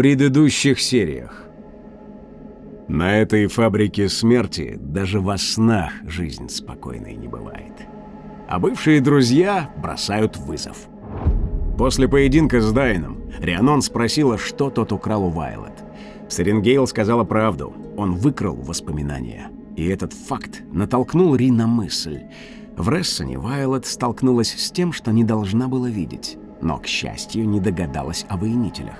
предыдущих сериях На этой фабрике смерти даже во снах жизнь спокойной не бывает. А бывшие друзья бросают вызов. После поединка с Дайном Рианон спросила, что тот украл у Вайлет. Серенгейл сказала правду. Он выкрал воспоминания. И этот факт натолкнул Ри на мысль. В Рессоне Вайлет столкнулась с тем, что не должна была видеть. Но, к счастью, не догадалась о воинителях.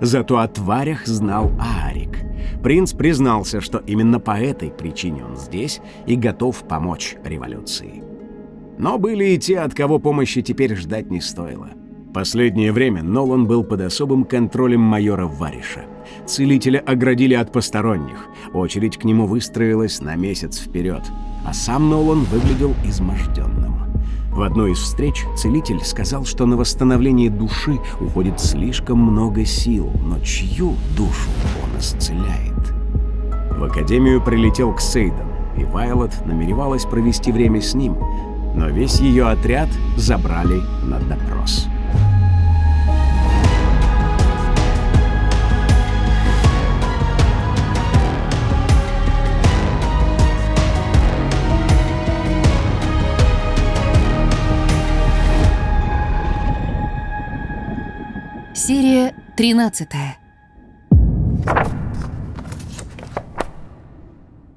Зато о тварях знал Аарик. Принц признался, что именно по этой причине он здесь и готов помочь революции. Но были и те, от кого помощи теперь ждать не стоило. Последнее время Нолан был под особым контролем майора Вариша. Целителя оградили от посторонних. Очередь к нему выстроилась на месяц вперед. А сам Нолан выглядел изможденным. В одной из встреч целитель сказал, что на восстановление души уходит слишком много сил, но чью душу он исцеляет? В академию прилетел Ксейден, и Вайлот намеревалась провести время с ним, но весь ее отряд забрали на допрос. Серия 13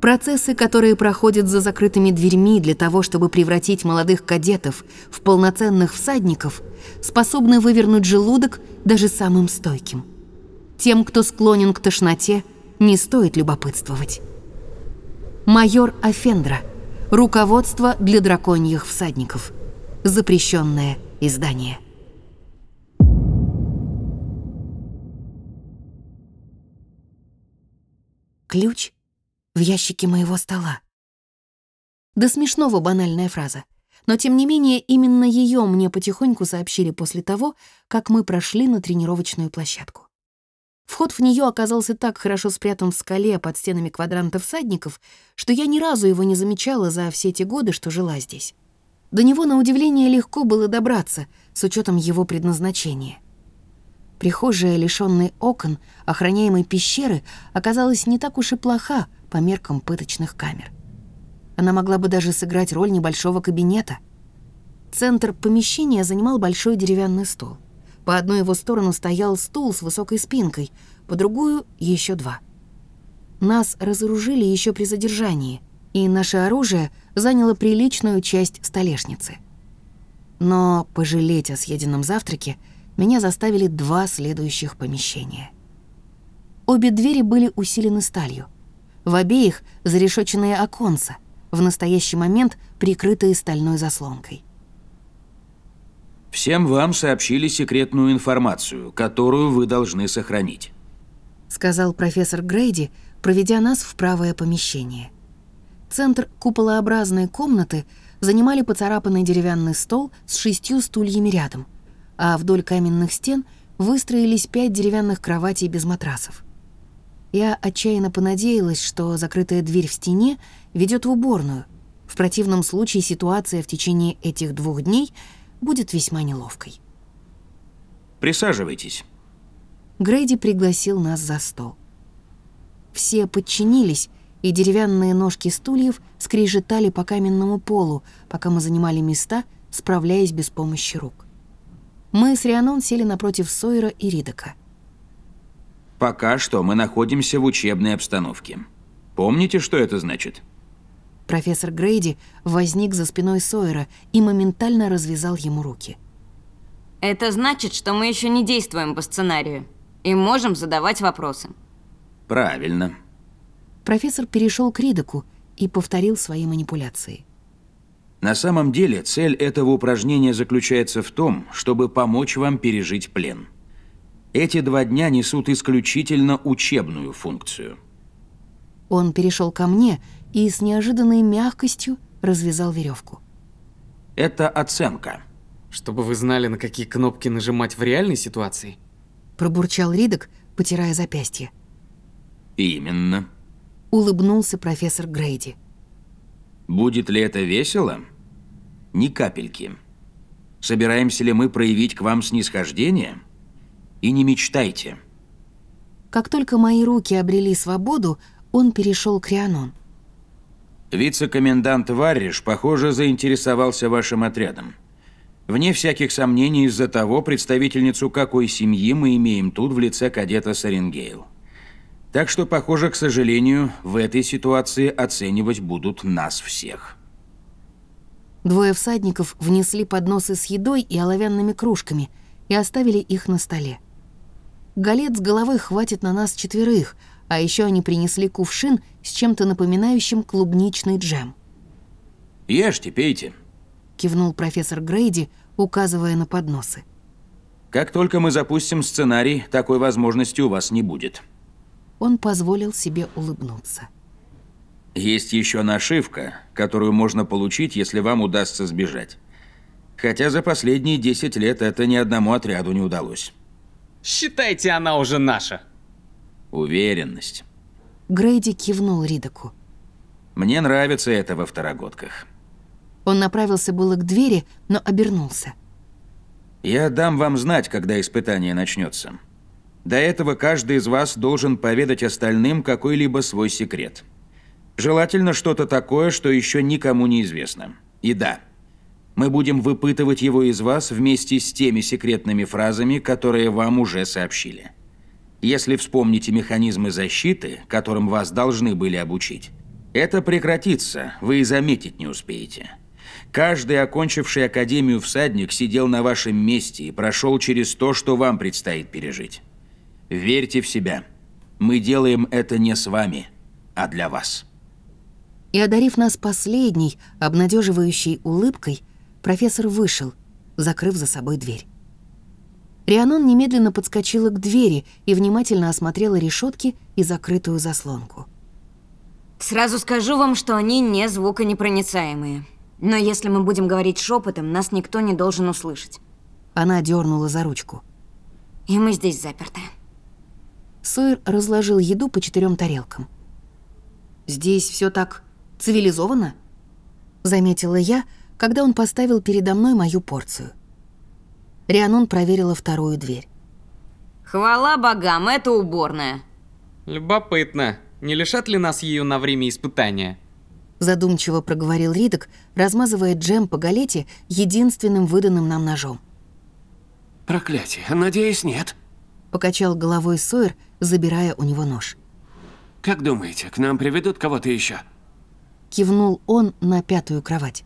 Процессы, которые проходят за закрытыми дверьми для того, чтобы превратить молодых кадетов в полноценных всадников, способны вывернуть желудок даже самым стойким. Тем, кто склонен к тошноте, не стоит любопытствовать. Майор Афендра. Руководство для драконьих всадников. Запрещенное издание. Ключ в ящике моего стола. До смешного банальная фраза. Но тем не менее, именно ее мне потихоньку сообщили после того, как мы прошли на тренировочную площадку. Вход в нее оказался так хорошо спрятан в скале под стенами квадранта всадников, что я ни разу его не замечала за все эти годы, что жила здесь. До него, на удивление, легко было добраться, с учетом его предназначения. Прихожая, лишённой окон, охраняемой пещеры, оказалась не так уж и плоха по меркам пыточных камер. Она могла бы даже сыграть роль небольшого кабинета. Центр помещения занимал большой деревянный стол. По одной его сторону стоял стул с высокой спинкой, по другую — еще два. Нас разоружили еще при задержании, и наше оружие заняло приличную часть столешницы. Но пожалеть о съеденном завтраке — меня заставили два следующих помещения. Обе двери были усилены сталью. В обеих зарешоченные оконца, в настоящий момент прикрытые стальной заслонкой. «Всем вам сообщили секретную информацию, которую вы должны сохранить», сказал профессор Грейди, проведя нас в правое помещение. Центр куполообразной комнаты занимали поцарапанный деревянный стол с шестью стульями рядом, а вдоль каменных стен выстроились пять деревянных кроватей без матрасов. Я отчаянно понадеялась, что закрытая дверь в стене ведет в уборную. В противном случае ситуация в течение этих двух дней будет весьма неловкой. Присаживайтесь. Грейди пригласил нас за стол. Все подчинились, и деревянные ножки стульев скрежетали по каменному полу, пока мы занимали места, справляясь без помощи рук. Мы с Рианон сели напротив Сойера и Ридока. Пока что мы находимся в учебной обстановке. Помните, что это значит? Профессор Грейди возник за спиной Сойера и моментально развязал ему руки. Это значит, что мы еще не действуем по сценарию и можем задавать вопросы. Правильно. Профессор перешел к Ридоку и повторил свои манипуляции. На самом деле, цель этого упражнения заключается в том, чтобы помочь вам пережить плен. Эти два дня несут исключительно учебную функцию. Он перешел ко мне и с неожиданной мягкостью развязал веревку. Это оценка. Чтобы вы знали, на какие кнопки нажимать в реальной ситуации. Пробурчал Ридок, потирая запястье. Именно. Улыбнулся профессор Грейди. Будет ли это весело? Ни капельки. Собираемся ли мы проявить к вам снисхождение? И не мечтайте. Как только мои руки обрели свободу, он перешел к Рианон. Вице-комендант Варриш, похоже, заинтересовался вашим отрядом. Вне всяких сомнений из-за того, представительницу какой семьи мы имеем тут в лице кадета Саренгейл. Так что, похоже, к сожалению, в этой ситуации оценивать будут нас всех. Двое всадников внесли подносы с едой и оловянными кружками и оставили их на столе. Галет с головой хватит на нас четверых, а еще они принесли кувшин с чем-то напоминающим клубничный джем. «Ешьте, пейте», — кивнул профессор Грейди, указывая на подносы. «Как только мы запустим сценарий, такой возможности у вас не будет». Он позволил себе улыбнуться. Есть еще нашивка, которую можно получить, если вам удастся сбежать. Хотя за последние 10 лет это ни одному отряду не удалось. Считайте, она уже наша. Уверенность. Грейди кивнул Ридаку. Мне нравится это во второгодках. Он направился было к двери, но обернулся. Я дам вам знать, когда испытание начнется. До этого каждый из вас должен поведать остальным какой-либо свой секрет. Желательно что-то такое, что еще никому не известно. И да, мы будем выпытывать его из вас вместе с теми секретными фразами, которые вам уже сообщили. Если вспомните механизмы защиты, которым вас должны были обучить, это прекратится, вы и заметить не успеете. Каждый окончивший Академию всадник сидел на вашем месте и прошел через то, что вам предстоит пережить. Верьте в себя. Мы делаем это не с вами, а для вас. И одарив нас последней, обнадеживающей улыбкой, профессор вышел, закрыв за собой дверь. Рианон немедленно подскочила к двери и внимательно осмотрела решетки и закрытую заслонку. Сразу скажу вам, что они не звуконепроницаемые. Но если мы будем говорить шепотом, нас никто не должен услышать. Она дернула за ручку. И мы здесь заперты. Сойер разложил еду по четырем тарелкам. «Здесь все так цивилизованно?» Заметила я, когда он поставил передо мной мою порцию. Рианон проверила вторую дверь. Хвала богам, это уборная. Любопытно, не лишат ли нас ее на время испытания? Задумчиво проговорил Ридок, размазывая джем по галете единственным выданным нам ножом. Проклятие, надеюсь, нет. Покачал головой Сойер, забирая у него нож. Как думаете, к нам приведут кого-то еще? Кивнул он на пятую кровать.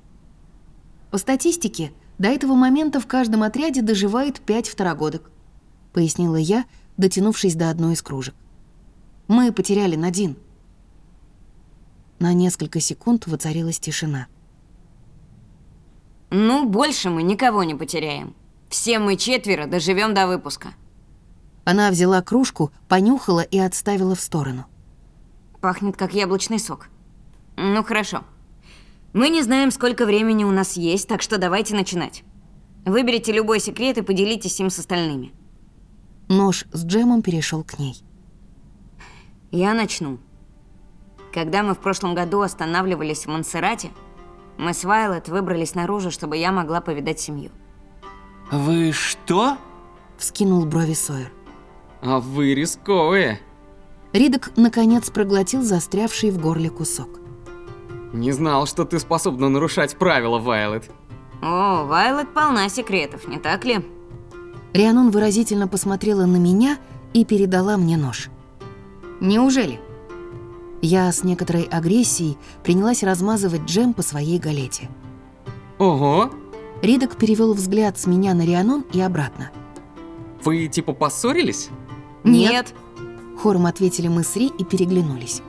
По статистике, до этого момента в каждом отряде доживает пять второгодок, пояснила я, дотянувшись до одной из кружек. Мы потеряли Надин. На несколько секунд воцарилась тишина. Ну, больше мы никого не потеряем. Все мы четверо доживем до выпуска. Она взяла кружку, понюхала и отставила в сторону. Пахнет как яблочный сок. Ну, хорошо. Мы не знаем, сколько времени у нас есть, так что давайте начинать. Выберите любой секрет и поделитесь им с остальными. Нож с джемом перешел к ней. Я начну. Когда мы в прошлом году останавливались в Монсеррате, мы с Вайлет выбрались наружу, чтобы я могла повидать семью. Вы что? Вскинул брови Сойер. А вы рисковые. Ридок наконец проглотил застрявший в горле кусок. Не знал, что ты способна нарушать правила, Вайлет. О, Вайлет полна секретов, не так ли? Рианон выразительно посмотрела на меня и передала мне нож. «Неужели?» Я с некоторой агрессией принялась размазывать джем по своей галете. Ого, Ридок перевел взгляд с меня на Рианон и обратно. вы типа поссорились? «Нет». Хором ответили мы с Ри и переглянулись.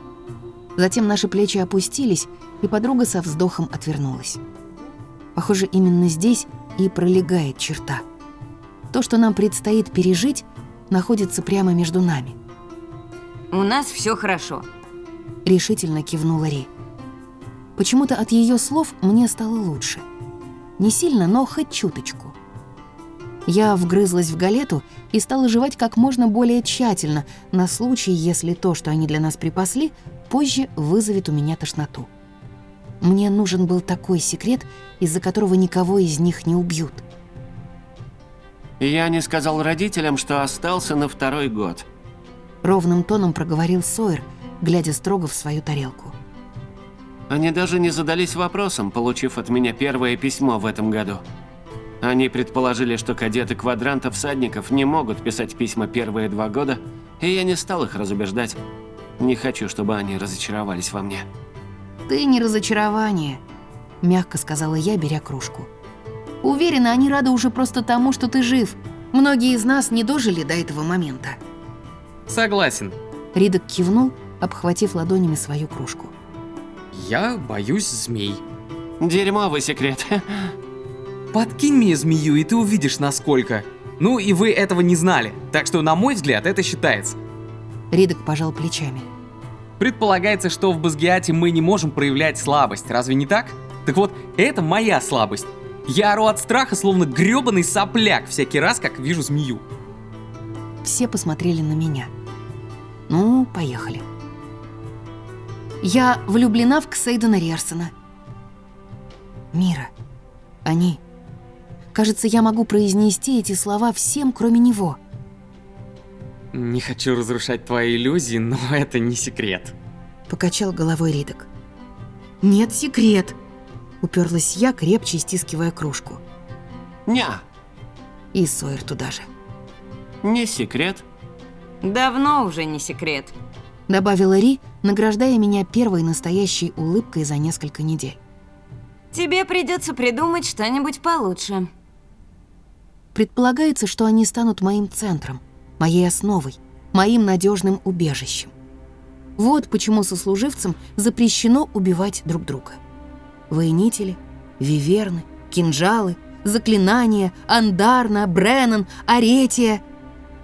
Затем наши плечи опустились, и подруга со вздохом отвернулась. Похоже, именно здесь и пролегает черта. То, что нам предстоит пережить, находится прямо между нами. У нас все хорошо. Решительно кивнула Ри. Почему-то от ее слов мне стало лучше. Не сильно, но хоть чуточку. Я вгрызлась в галету и стала жевать как можно более тщательно, на случай, если то, что они для нас припасли, позже вызовет у меня тошноту. Мне нужен был такой секрет, из-за которого никого из них не убьют. Я не сказал родителям, что остался на второй год. Ровным тоном проговорил Сойер, глядя строго в свою тарелку. Они даже не задались вопросом, получив от меня первое письмо в этом году. Они предположили, что кадеты квадранта всадников не могут писать письма первые два года, и я не стал их разубеждать. Не хочу, чтобы они разочаровались во мне. «Ты не разочарование», — мягко сказала я, беря кружку. «Уверена, они рады уже просто тому, что ты жив. Многие из нас не дожили до этого момента». Согласен. Ридок кивнул, обхватив ладонями свою кружку. Я боюсь змей. Дерьмовый секрет. Подкинь мне змею, и ты увидишь, насколько. Ну и вы этого не знали, так что, на мой взгляд, это считается. Ридок пожал плечами. Предполагается, что в Базгиате мы не можем проявлять слабость, разве не так? Так вот, это моя слабость. Я ору от страха, словно грёбаный сопляк, всякий раз, как вижу змею. Все посмотрели на меня. Ну, поехали. Я влюблена в Ксейдена Рерсона. Мира. Они. Кажется, я могу произнести эти слова всем, кроме него. Не хочу разрушать твои иллюзии, но это не секрет. Покачал головой Ридок. Нет, секрет. Уперлась я, крепче стискивая кружку. Ня, И Сойер туда же. не секрет. Давно уже не секрет. Добавила Ри, награждая меня первой настоящей улыбкой за несколько недель. Тебе придется придумать что-нибудь получше. Предполагается, что они станут моим центром, моей основой, моим надежным убежищем. Вот почему сослуживцам запрещено убивать друг друга. Воинители, виверны, кинжалы, заклинания, Андарна, Бреннан, Аретия.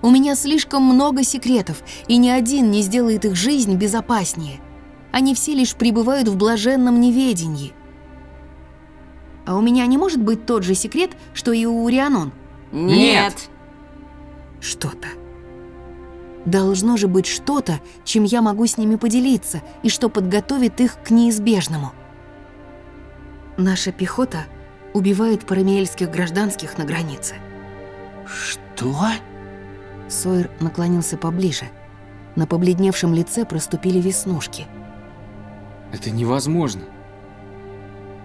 У меня слишком много секретов, и ни один не сделает их жизнь безопаснее. Они все лишь пребывают в блаженном неведении. А у меня не может быть тот же секрет, что и у Урианон? Нет. Что-то. Должно же быть что-то, чем я могу с ними поделиться, и что подготовит их к неизбежному. Наша пехота убивает парамиэльских гражданских на границе. Что? Сойер наклонился поближе. На побледневшем лице проступили веснушки. Это невозможно.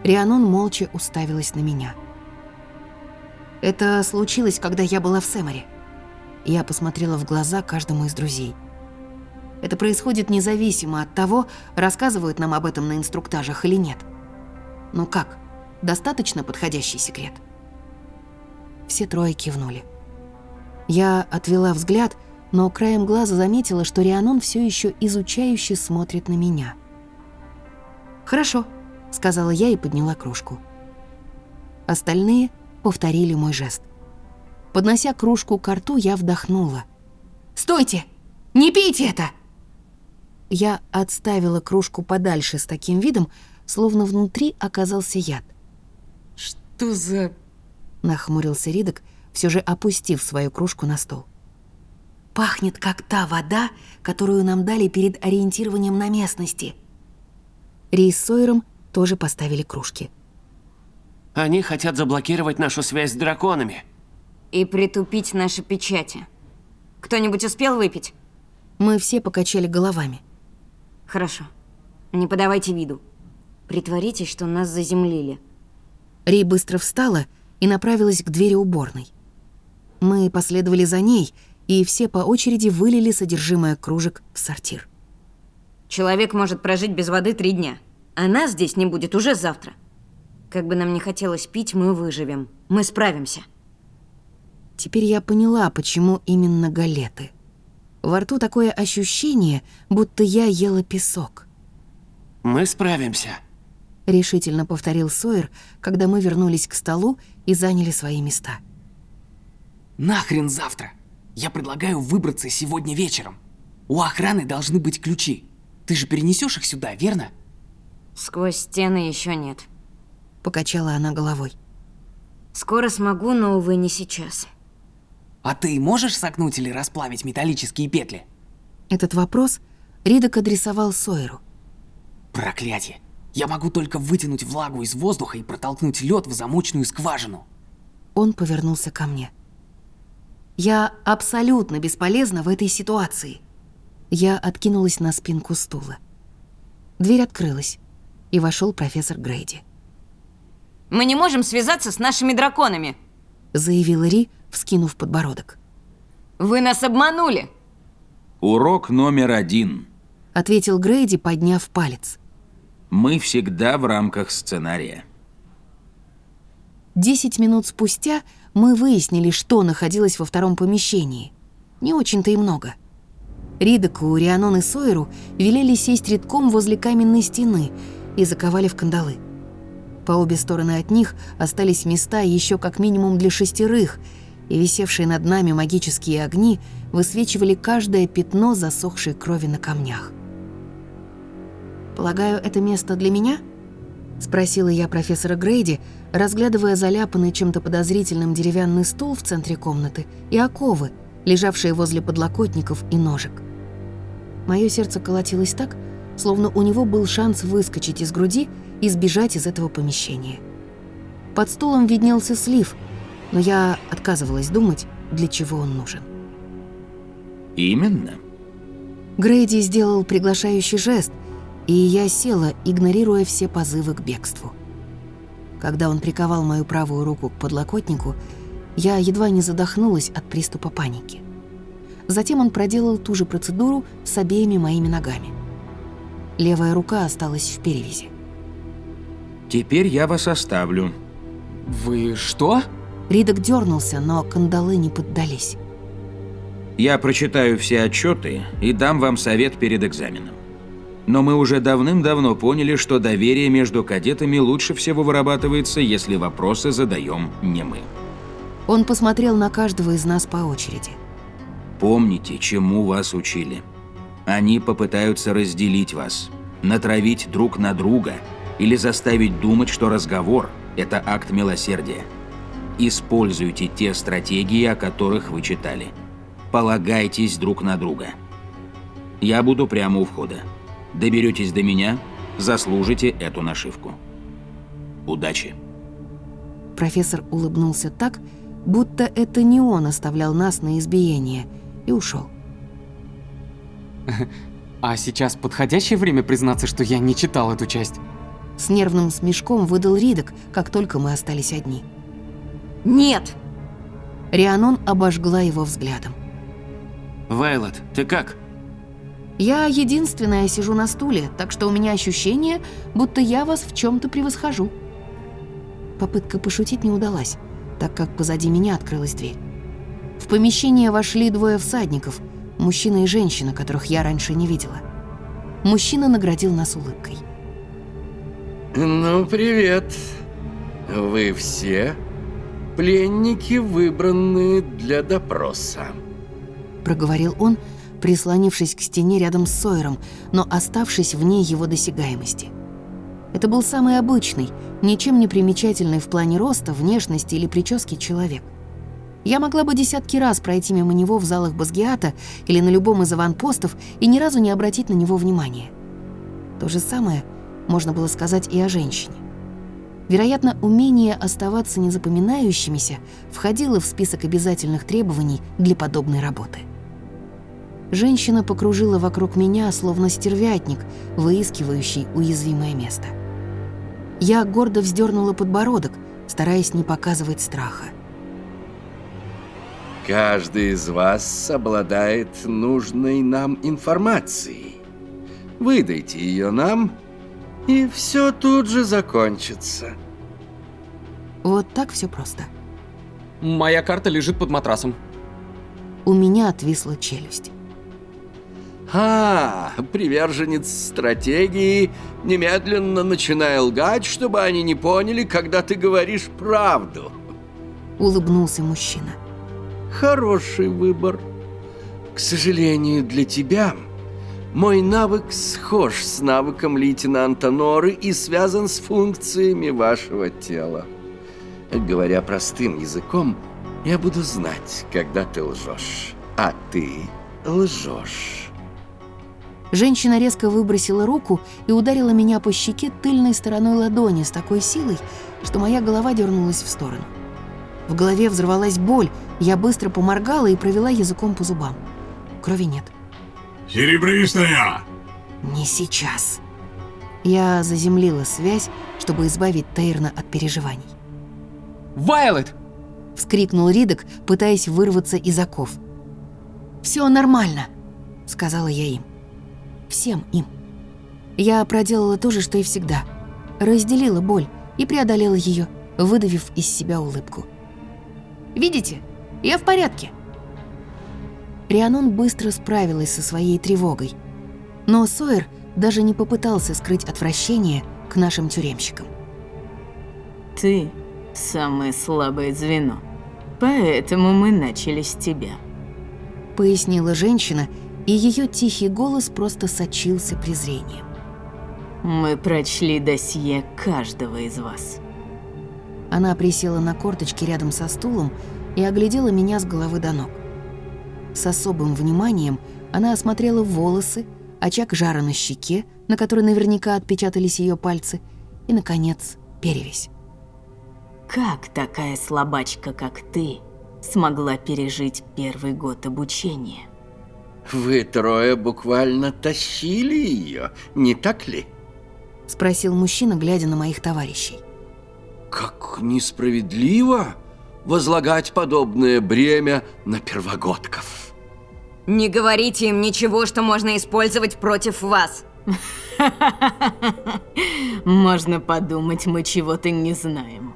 Рианон молча уставилась на меня. Это случилось, когда я была в Сэморе. Я посмотрела в глаза каждому из друзей. Это происходит независимо от того, рассказывают нам об этом на инструктажах или нет. Ну как, достаточно подходящий секрет? Все трое кивнули. Я отвела взгляд, но краем глаза заметила, что Рианон все еще изучающе смотрит на меня. «Хорошо», — сказала я и подняла кружку. Остальные повторили мой жест. Поднося кружку к рту, я вдохнула. «Стойте! Не пейте это!» Я отставила кружку подальше с таким видом, словно внутри оказался яд. Что за... Нахмурился Ридок, все же опустив свою кружку на стол. «Пахнет, как та вода, которую нам дали перед ориентированием на местности». Ри с Сойером тоже поставили кружки. Они хотят заблокировать нашу связь с драконами. И притупить наши печати. Кто-нибудь успел выпить? Мы все покачали головами. Хорошо. Не подавайте виду. Притворитесь, что нас заземлили. Ри быстро встала и направилась к двери уборной. Мы последовали за ней, и все по очереди вылили содержимое кружек в сортир. Человек может прожить без воды три дня, а нас здесь не будет уже завтра. Как бы нам не хотелось пить, мы выживем. Мы справимся. Теперь я поняла, почему именно галеты. Во рту такое ощущение, будто я ела песок. Мы справимся. Решительно повторил Сойер, когда мы вернулись к столу и заняли свои места. Нахрен завтра? Я предлагаю выбраться сегодня вечером. У охраны должны быть ключи. Ты же перенесешь их сюда, верно? Сквозь стены еще нет. Покачала она головой. Скоро смогу, но, увы, не сейчас. А ты можешь согнуть или расплавить металлические петли? Этот вопрос Ридок адресовал Сойеру. Проклятие. Я могу только вытянуть влагу из воздуха и протолкнуть лед в замочную скважину. Он повернулся ко мне. Я абсолютно бесполезна в этой ситуации. Я откинулась на спинку стула. Дверь открылась, и вошел профессор Грейди. Мы не можем связаться с нашими драконами. Заявил Ри, вскинув подбородок. Вы нас обманули. Урок номер один. Ответил Грейди, подняв палец. Мы всегда в рамках сценария. Десять минут спустя мы выяснили, что находилось во втором помещении. Не очень-то и много. Ридоку, Рианон и Сойеру велели сесть редком возле каменной стены и заковали в кандалы. По обе стороны от них остались места еще как минимум для шестерых, и висевшие над нами магические огни высвечивали каждое пятно засохшей крови на камнях. «Полагаю, это место для меня?» — спросила я профессора Грейди, разглядывая заляпанный чем-то подозрительным деревянный стул в центре комнаты и оковы, лежавшие возле подлокотников и ножек. Мое сердце колотилось так, словно у него был шанс выскочить из груди и сбежать из этого помещения. Под стулом виднелся слив, но я отказывалась думать, для чего он нужен. Именно. Грейди сделал приглашающий жест, и я села, игнорируя все позывы к бегству. Когда он приковал мою правую руку к подлокотнику, я едва не задохнулась от приступа паники. Затем он проделал ту же процедуру с обеими моими ногами. Левая рука осталась в перевязи. Теперь я вас оставлю. Вы что? Ридок дернулся, но кандалы не поддались. Я прочитаю все отчеты и дам вам совет перед экзаменом. Но мы уже давным-давно поняли, что доверие между кадетами лучше всего вырабатывается, если вопросы задаем не мы. Он посмотрел на каждого из нас по очереди. Помните, чему вас учили. Они попытаются разделить вас, натравить друг на друга или заставить думать, что разговор – это акт милосердия. Используйте те стратегии, о которых вы читали. Полагайтесь друг на друга. Я буду прямо у входа. Доберетесь до меня, заслужите эту нашивку. Удачи. Профессор улыбнулся так, будто это не он оставлял нас на избиение, и ушел. А сейчас подходящее время признаться, что я не читал эту часть. С нервным смешком выдал Ридок, как только мы остались одни. Нет. Рианон обожгла его взглядом. Вайлот, ты как? Я единственная сижу на стуле, так что у меня ощущение, будто я вас в чем-то превосхожу. Попытка пошутить не удалась, так как позади меня открылась дверь. В помещение вошли двое всадников, мужчина и женщина, которых я раньше не видела. Мужчина наградил нас улыбкой. Ну, привет. Вы все пленники, выбранные для допроса. Проговорил он, прислонившись к стене рядом с Сойером, но оставшись вне его досягаемости. Это был самый обычный, ничем не примечательный в плане роста, внешности или прически человек. Я могла бы десятки раз пройти мимо него в залах Базгиата или на любом из аванпостов и ни разу не обратить на него внимания. То же самое можно было сказать и о женщине. Вероятно, умение оставаться незапоминающимися входило в список обязательных требований для подобной работы. Женщина покружила вокруг меня, словно стервятник, выискивающий уязвимое место. Я гордо вздернула подбородок, стараясь не показывать страха. Каждый из вас обладает нужной нам информацией. Выдайте ее нам, и все тут же закончится. Вот так все просто. Моя карта лежит под матрасом. У меня отвисла челюсть. А, приверженец стратегии, немедленно начинай лгать, чтобы они не поняли, когда ты говоришь правду. Улыбнулся мужчина. Хороший выбор. К сожалению для тебя, мой навык схож с навыком лейтенанта Норы и связан с функциями вашего тела. Говоря простым языком, я буду знать, когда ты лжешь, а ты лжешь. Женщина резко выбросила руку и ударила меня по щеке тыльной стороной ладони с такой силой, что моя голова дернулась в сторону. В голове взорвалась боль, я быстро поморгала и провела языком по зубам. Крови нет. «Серебристая!» Не сейчас. Я заземлила связь, чтобы избавить Тейрна от переживаний. Вайлет! Вскрикнул Ридок, пытаясь вырваться из оков. «Все нормально», — сказала я им. Всем им. Я проделала то же, что и всегда. Разделила боль и преодолела ее, выдавив из себя улыбку. «Видите? Я в порядке». Рианон быстро справилась со своей тревогой. Но Сойер даже не попытался скрыть отвращение к нашим тюремщикам. Ты – самое слабое звено. Поэтому мы начали с тебя. Пояснила женщина, и ее тихий голос просто сочился презрением. Мы прочли досье каждого из вас. Она присела на корточки рядом со стулом и оглядела меня с головы до ног. С особым вниманием она осмотрела волосы, очаг жара на щеке, на которой наверняка отпечатались ее пальцы, и, наконец, перевязь. Как такая слабачка, как ты, смогла пережить первый год обучения? Вы трое буквально тащили ее, не так ли? Спросил мужчина, глядя на моих товарищей. Как несправедливо возлагать подобное бремя на первогодков. Не говорите им ничего, что можно использовать против вас. Можно подумать, мы чего-то не знаем.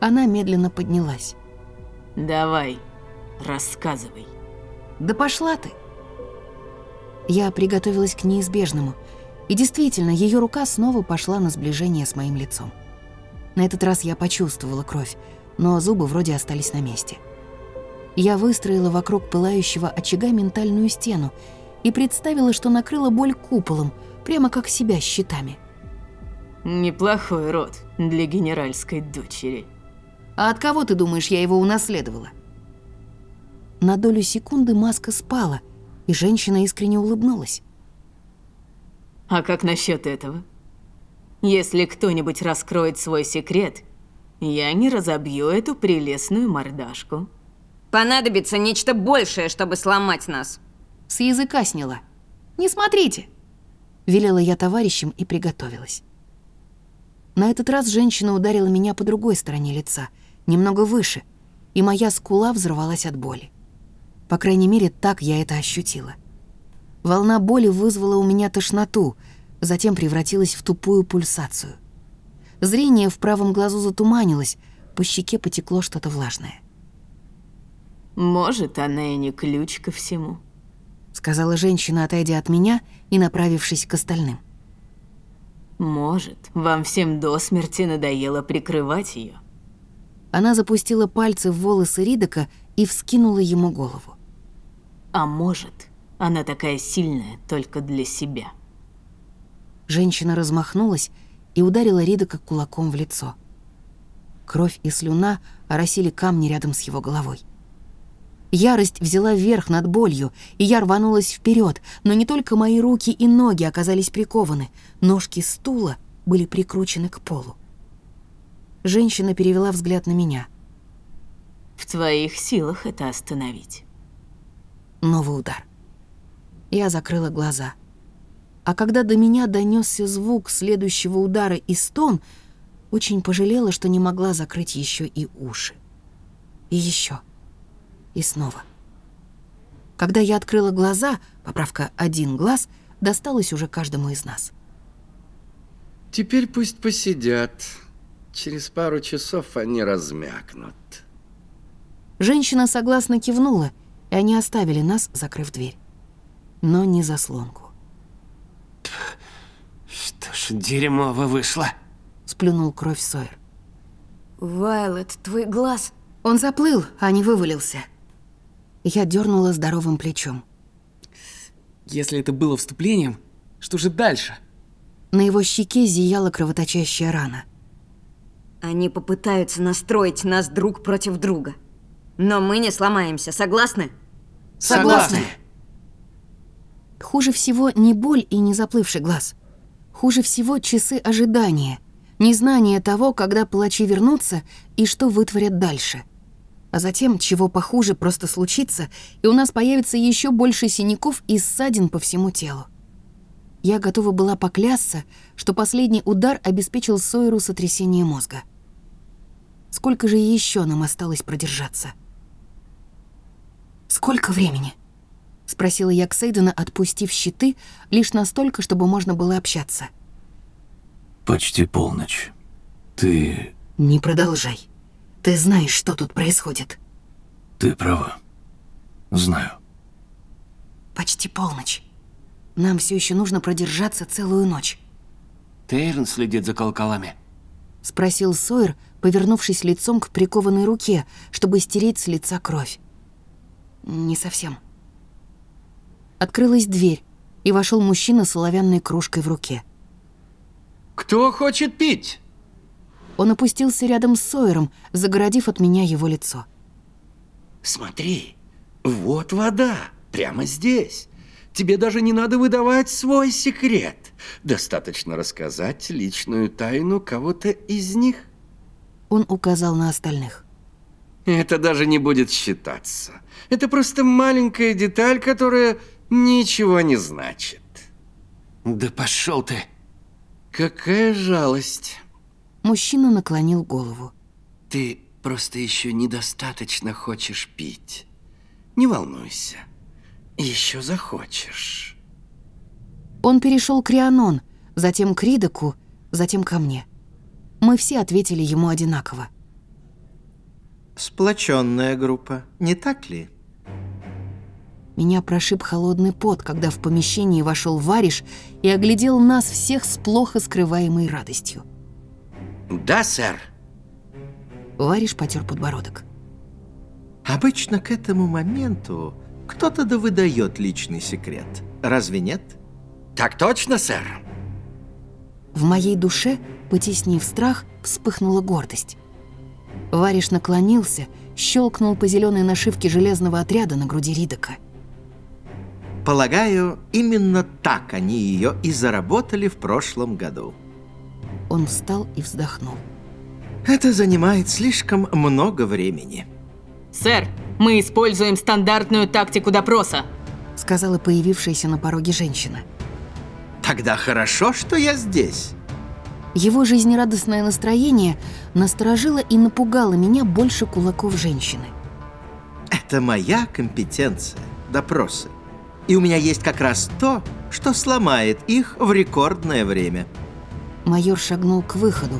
Она медленно поднялась. Давай, рассказывай. Да пошла ты. Я приготовилась к неизбежному. И действительно, ее рука снова пошла на сближение с моим лицом. На этот раз я почувствовала кровь, но зубы вроде остались на месте. Я выстроила вокруг пылающего очага ментальную стену и представила, что накрыла боль куполом, прямо как себя щитами. Неплохой род для генеральской дочери. А от кого, ты думаешь, я его унаследовала? На долю секунды маска спала, и женщина искренне улыбнулась. А как насчет этого? Если кто-нибудь раскроет свой секрет, я не разобью эту прелестную мордашку. Понадобится нечто большее, чтобы сломать нас. С языка сняла. «Не смотрите!» Велела я товарищам и приготовилась. На этот раз женщина ударила меня по другой стороне лица, немного выше, и моя скула взорвалась от боли. По крайней мере, так я это ощутила. Волна боли вызвала у меня тошноту, затем превратилась в тупую пульсацию. Зрение в правом глазу затуманилось, по щеке потекло что-то влажное. Может, она и не ключ ко всему. Сказала женщина, отойдя от меня и направившись к остальным. Может, вам всем до смерти надоело прикрывать ее. Она запустила пальцы в волосы Ридока и вскинула ему голову. А может, она такая сильная только для себя. Женщина размахнулась и ударила Ридока кулаком в лицо. Кровь и слюна оросили камни рядом с его головой. Ярость взяла верх над болью, и я рванулась вперед, но не только мои руки и ноги оказались прикованы, ножки стула были прикручены к полу. Женщина перевела взгляд на меня. В твоих силах это остановить. Новый удар. Я закрыла глаза. А когда до меня донесся звук следующего удара и стон, очень пожалела, что не могла закрыть еще и уши. И еще. И снова. Когда я открыла глаза, поправка «один глаз» досталась уже каждому из нас. Теперь пусть посидят. Через пару часов они размякнут. Женщина согласно кивнула, и они оставили нас, закрыв дверь. Но не заслонку. Что ж, дерьмово вышло. Сплюнул кровь Сойер. Вайлет, твой глаз... Он заплыл, а не вывалился. Я дернула здоровым плечом. Если это было вступлением, что же дальше? На его щеке зияла кровоточащая рана. Они попытаются настроить нас друг против друга. Но мы не сломаемся, согласны? Согласны. Хуже всего не боль и не заплывший глаз. Хуже всего часы ожидания, незнание того, когда палачи вернутся и что вытворят дальше. А затем, чего похуже просто случится, и у нас появится еще больше синяков и ссадин по всему телу. Я готова была поклясться, что последний удар обеспечил Сойеру сотрясение мозга. Сколько же еще нам осталось продержаться? «Сколько времени?» — спросила я Ксейдена, отпустив щиты, лишь настолько, чтобы можно было общаться. Почти полночь. Ты... «Не продолжай. Ты знаешь, что тут происходит». ты права. Знаю. «Почти полночь. Нам все еще нужно продержаться целую ночь», Тейрон следит за колоколами. — спросил Сойер, повернувшись лицом к прикованной руке, чтобы стереть с лица кровь. «Не совсем». Открылась дверь, и вошел мужчина с оловянной кружкой в руке. Кто хочет пить? Он опустился рядом с Сойером, загородив от меня его лицо. Смотри, вот вода, прямо здесь. Тебе даже не надо выдавать свой секрет. Достаточно рассказать личную тайну кого-то из них. Он указал на остальных. Это даже не будет считаться. Это просто маленькая деталь, которая ничего не значит. Да пошел ты. Какая жалость. Мужчина наклонил голову. Ты просто еще недостаточно хочешь пить. Не волнуйся. Еще захочешь. Он перешел к Рианон, затем к Ридоку, затем ко мне. Мы все ответили ему одинаково. Сплоченная группа, не так ли? Меня прошиб холодный пот, когда в помещении вошел Вариш и оглядел нас всех с плохо скрываемой радостью. Да, сэр. Вариш потер подбородок. Обычно к этому моменту кто-то да выдает личный секрет. Разве нет? Так точно, сэр. В моей душе, потеснив страх, вспыхнула гордость. Вариш наклонился, щелкнул по зеленой нашивке железного отряда на груди Ридока. Полагаю, именно так они ее и заработали в прошлом году. Он встал и вздохнул. Это занимает слишком много времени. Сэр, мы используем стандартную тактику допроса. Сказала появившаяся на пороге женщина. Тогда хорошо, что я здесь. Его жизнерадостное настроение насторожило и напугало меня больше кулаков женщины. Это моя компетенция – допросы. И у меня есть как раз то, что сломает их в рекордное время. Майор шагнул к выходу,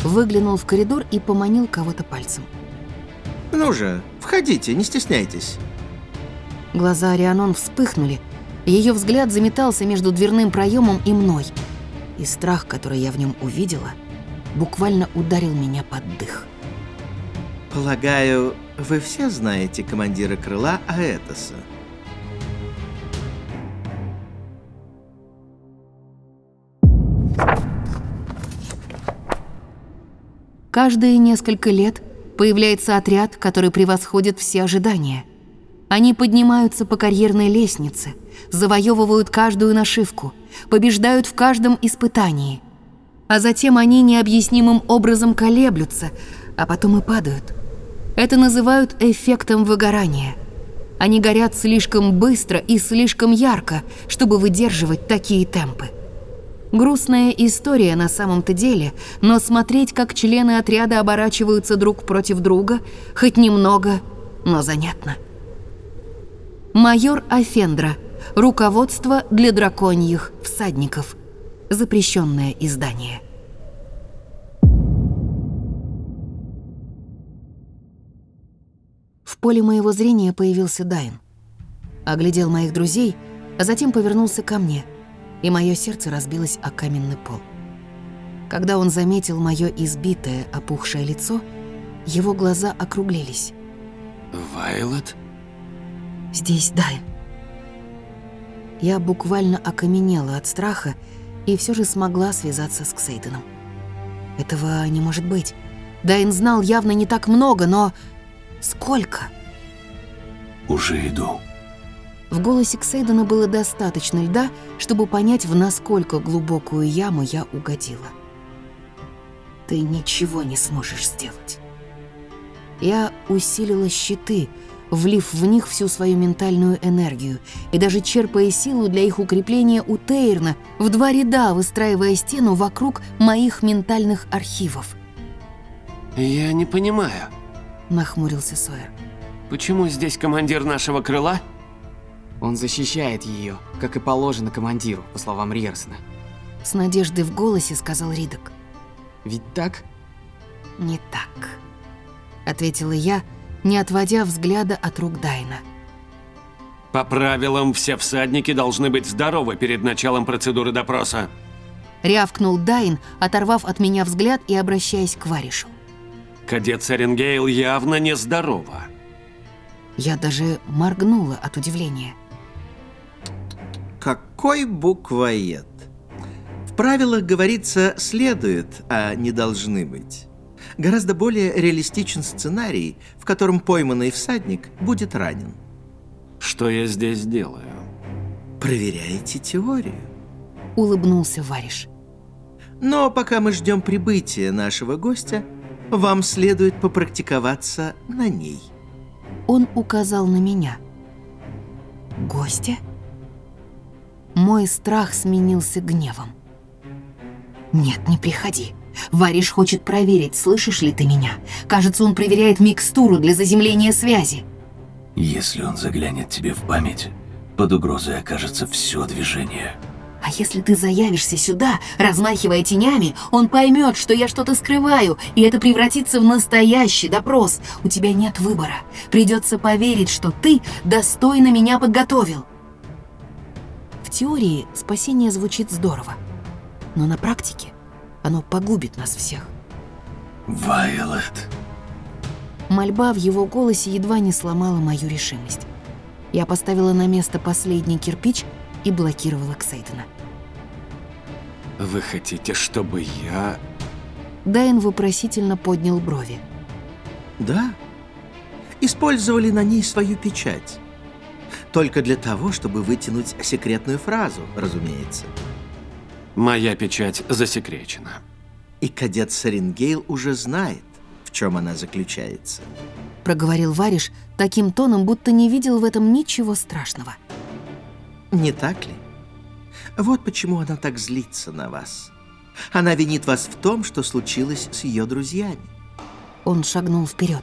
выглянул в коридор и поманил кого-то пальцем. Ну же, входите, не стесняйтесь. Глаза Арианон вспыхнули, ее взгляд заметался между дверным проемом и мной. И страх, который я в нем увидела, буквально ударил меня под дых. Полагаю, вы все знаете командира крыла Аэтоса. Каждые несколько лет появляется отряд, который превосходит все ожидания. Они поднимаются по карьерной лестнице, завоевывают каждую нашивку, побеждают в каждом испытании. А затем они необъяснимым образом колеблются, а потом и падают. Это называют эффектом выгорания. Они горят слишком быстро и слишком ярко, чтобы выдерживать такие темпы. Грустная история на самом-то деле, но смотреть, как члены отряда оборачиваются друг против друга, хоть немного, но занятно. Майор Афендра. Руководство для драконьих всадников. Запрещенное издание. В поле моего зрения появился Дайн. Оглядел моих друзей, а затем повернулся ко мне, и мое сердце разбилось о каменный пол. Когда он заметил мое избитое, опухшее лицо, его глаза округлились. Вайлот? «Здесь Дайн». Я буквально окаменела от страха и все же смогла связаться с Ксейденом. Этого не может быть. Дайн знал явно не так много, но... Сколько? Уже иду. В голосе Ксейдена было достаточно льда, чтобы понять, в насколько глубокую яму я угодила. Ты ничего не сможешь сделать. Я усилила щиты, влив в них всю свою ментальную энергию и даже черпая силу для их укрепления у Тейрна, в два ряда выстраивая стену вокруг моих ментальных архивов. Я не понимаю, Нахмурился Сойер. почему здесь командир нашего крыла? Он защищает ее, как и положено командиру, по словам Риерсона. С надеждой в голосе сказал Ридок. Ведь так? «Не так», — ответила я, не отводя взгляда от рук Дайна. По правилам, все всадники должны быть здоровы перед началом процедуры допроса. Рявкнул Дайн, оторвав от меня взгляд и обращаясь к Варишу. Кадет Саренгейл явно нездорова. Я даже моргнула от удивления. Какой буквоед? В правилах говорится «следует», а не «должны быть». Гораздо более реалистичен сценарий, в котором пойманный всадник будет ранен. Что я здесь делаю? Проверяете теорию. Улыбнулся Вариш. Но пока мы ждем прибытия нашего гостя, вам следует попрактиковаться на ней. Он указал на меня. Гостя? Мой страх сменился гневом. Нет, не приходи. Вариш хочет проверить, слышишь ли ты меня. Кажется, он проверяет микстуру для заземления связи. Если он заглянет тебе в память, под угрозой окажется все движение. А если ты заявишься сюда, размахивая тенями, он поймет, что я что-то скрываю, и это превратится в настоящий допрос. У тебя нет выбора. Придется поверить, что ты достойно меня подготовил. В теории спасение звучит здорово, но на практике оно погубит нас всех. Вайолет. Мольба в его голосе едва не сломала мою решимость. Я поставила на место последний кирпич и блокировала Ксейдена. Вы хотите, чтобы я... Дайн вопросительно поднял брови. Да, использовали на ней свою печать. Только для того, чтобы вытянуть секретную фразу, разумеется. Моя печать засекречена. И кадет Сарингейл уже знает, в чем она заключается. Проговорил Вариш таким тоном, будто не видел в этом ничего страшного. Не так ли? Вот почему она так злится на вас. Она винит вас в том, что случилось с ее друзьями. Он шагнул вперед.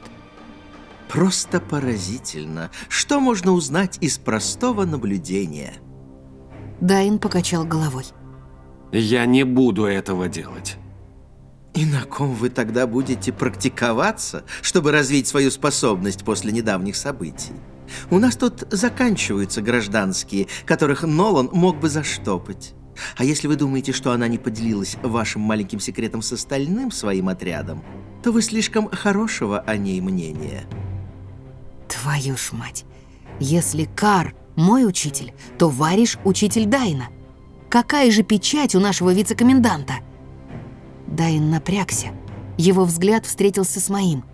Просто поразительно, что можно узнать из простого наблюдения. Дайн покачал головой. Я не буду этого делать. И на ком вы тогда будете практиковаться, чтобы развить свою способность после недавних событий? У нас тут заканчиваются гражданские, которых Нолан мог бы заштопать. А если вы думаете, что она не поделилась вашим маленьким секретом с остальным своим отрядом, то вы слишком хорошего о ней мнения. Твою ж мать. Если Кар мой учитель, то Вариш учитель Дайна. Какая же печать у нашего вице-коменданта? Дайн напрягся. Его взгляд встретился с моим.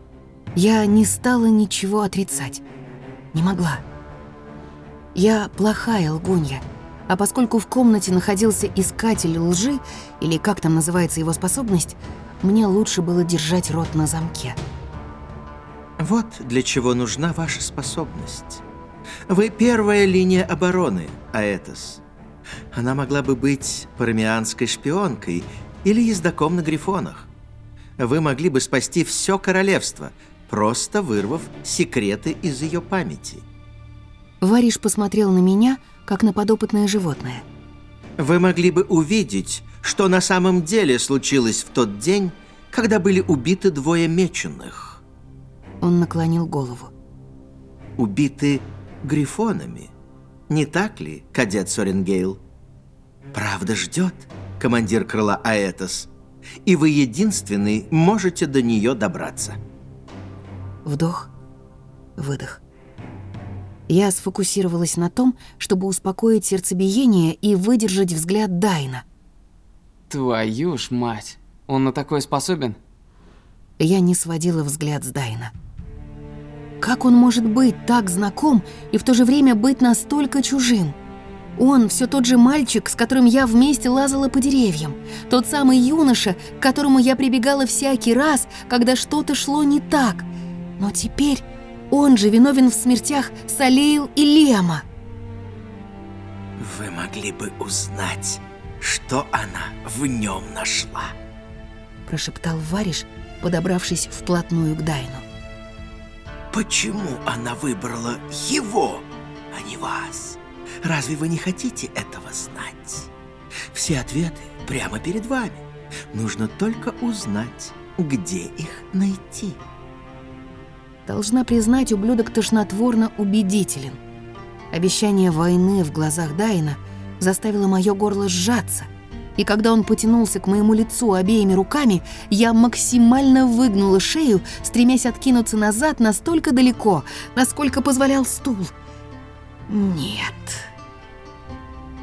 Я не стала ничего отрицать. Не могла. Я плохая лгунья. А поскольку в комнате находился искатель лжи, или как там называется его способность, мне лучше было держать рот на замке. Вот для чего нужна ваша способность. Вы первая линия обороны, Аэтос. Она могла бы быть парамианской шпионкой или ездаком на грифонах. Вы могли бы спасти все королевство, просто вырвав секреты из ее памяти. Вариш посмотрел на меня, как на подопытное животное. Вы могли бы увидеть, что на самом деле случилось в тот день, когда были убиты двое меченых. Он наклонил голову. Убиты грифонами. Не так ли, кадет Соренгейл? Правда ждет, командир крыла Аэтос, и вы единственный можете до нее добраться. Вдох, выдох. Я сфокусировалась на том, чтобы успокоить сердцебиение и выдержать взгляд Дайна. Твою ж мать. Он на такое способен? Я не сводила взгляд с Дайна. Как он может быть так знаком и в то же время быть настолько чужим? Он все тот же мальчик, с которым я вместе лазала по деревьям. Тот самый юноша, к которому я прибегала всякий раз, когда что-то шло не так. Но теперь он же виновен в смертях Салейл и Лема. Вы могли бы узнать, что она в нем нашла. Прошептал Вариш, подобравшись вплотную к Дайну. Почему она выбрала его, а не вас? Разве вы не хотите этого знать? Все ответы прямо перед вами. Нужно только узнать, где их найти. Должна признать, ублюдок тошнотворно убедителен. Обещание войны в глазах Дайна заставило мое горло сжаться, и когда он потянулся к моему лицу обеими руками, я максимально выгнула шею, стремясь откинуться назад настолько далеко, насколько позволял стул. «Нет»,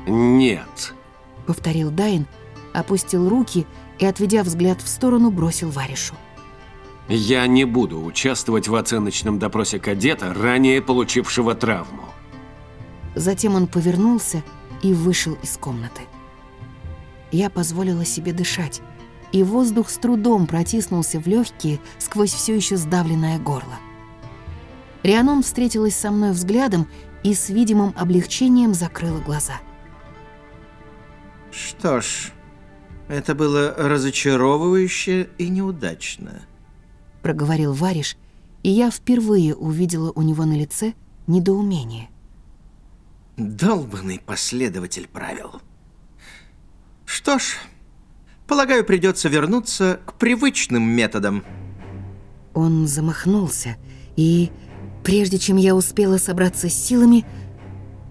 Нет. — повторил Дайн, опустил руки и, отведя взгляд в сторону, бросил Варишу. Я не буду участвовать в оценочном допросе кадета, ранее получившего травму. Затем он повернулся и вышел из комнаты. Я позволила себе дышать, и воздух с трудом протиснулся в легкие сквозь все еще сдавленное горло. Рианон встретилась со мной взглядом и с видимым облегчением закрыла глаза. Что ж, это было разочаровывающе и неудачно. проговорил Вариш, и я впервые увидела у него на лице недоумение. Долбанный последователь правил. Что ж, полагаю, придется вернуться к привычным методам. Он замахнулся и, прежде чем я успела собраться с силами,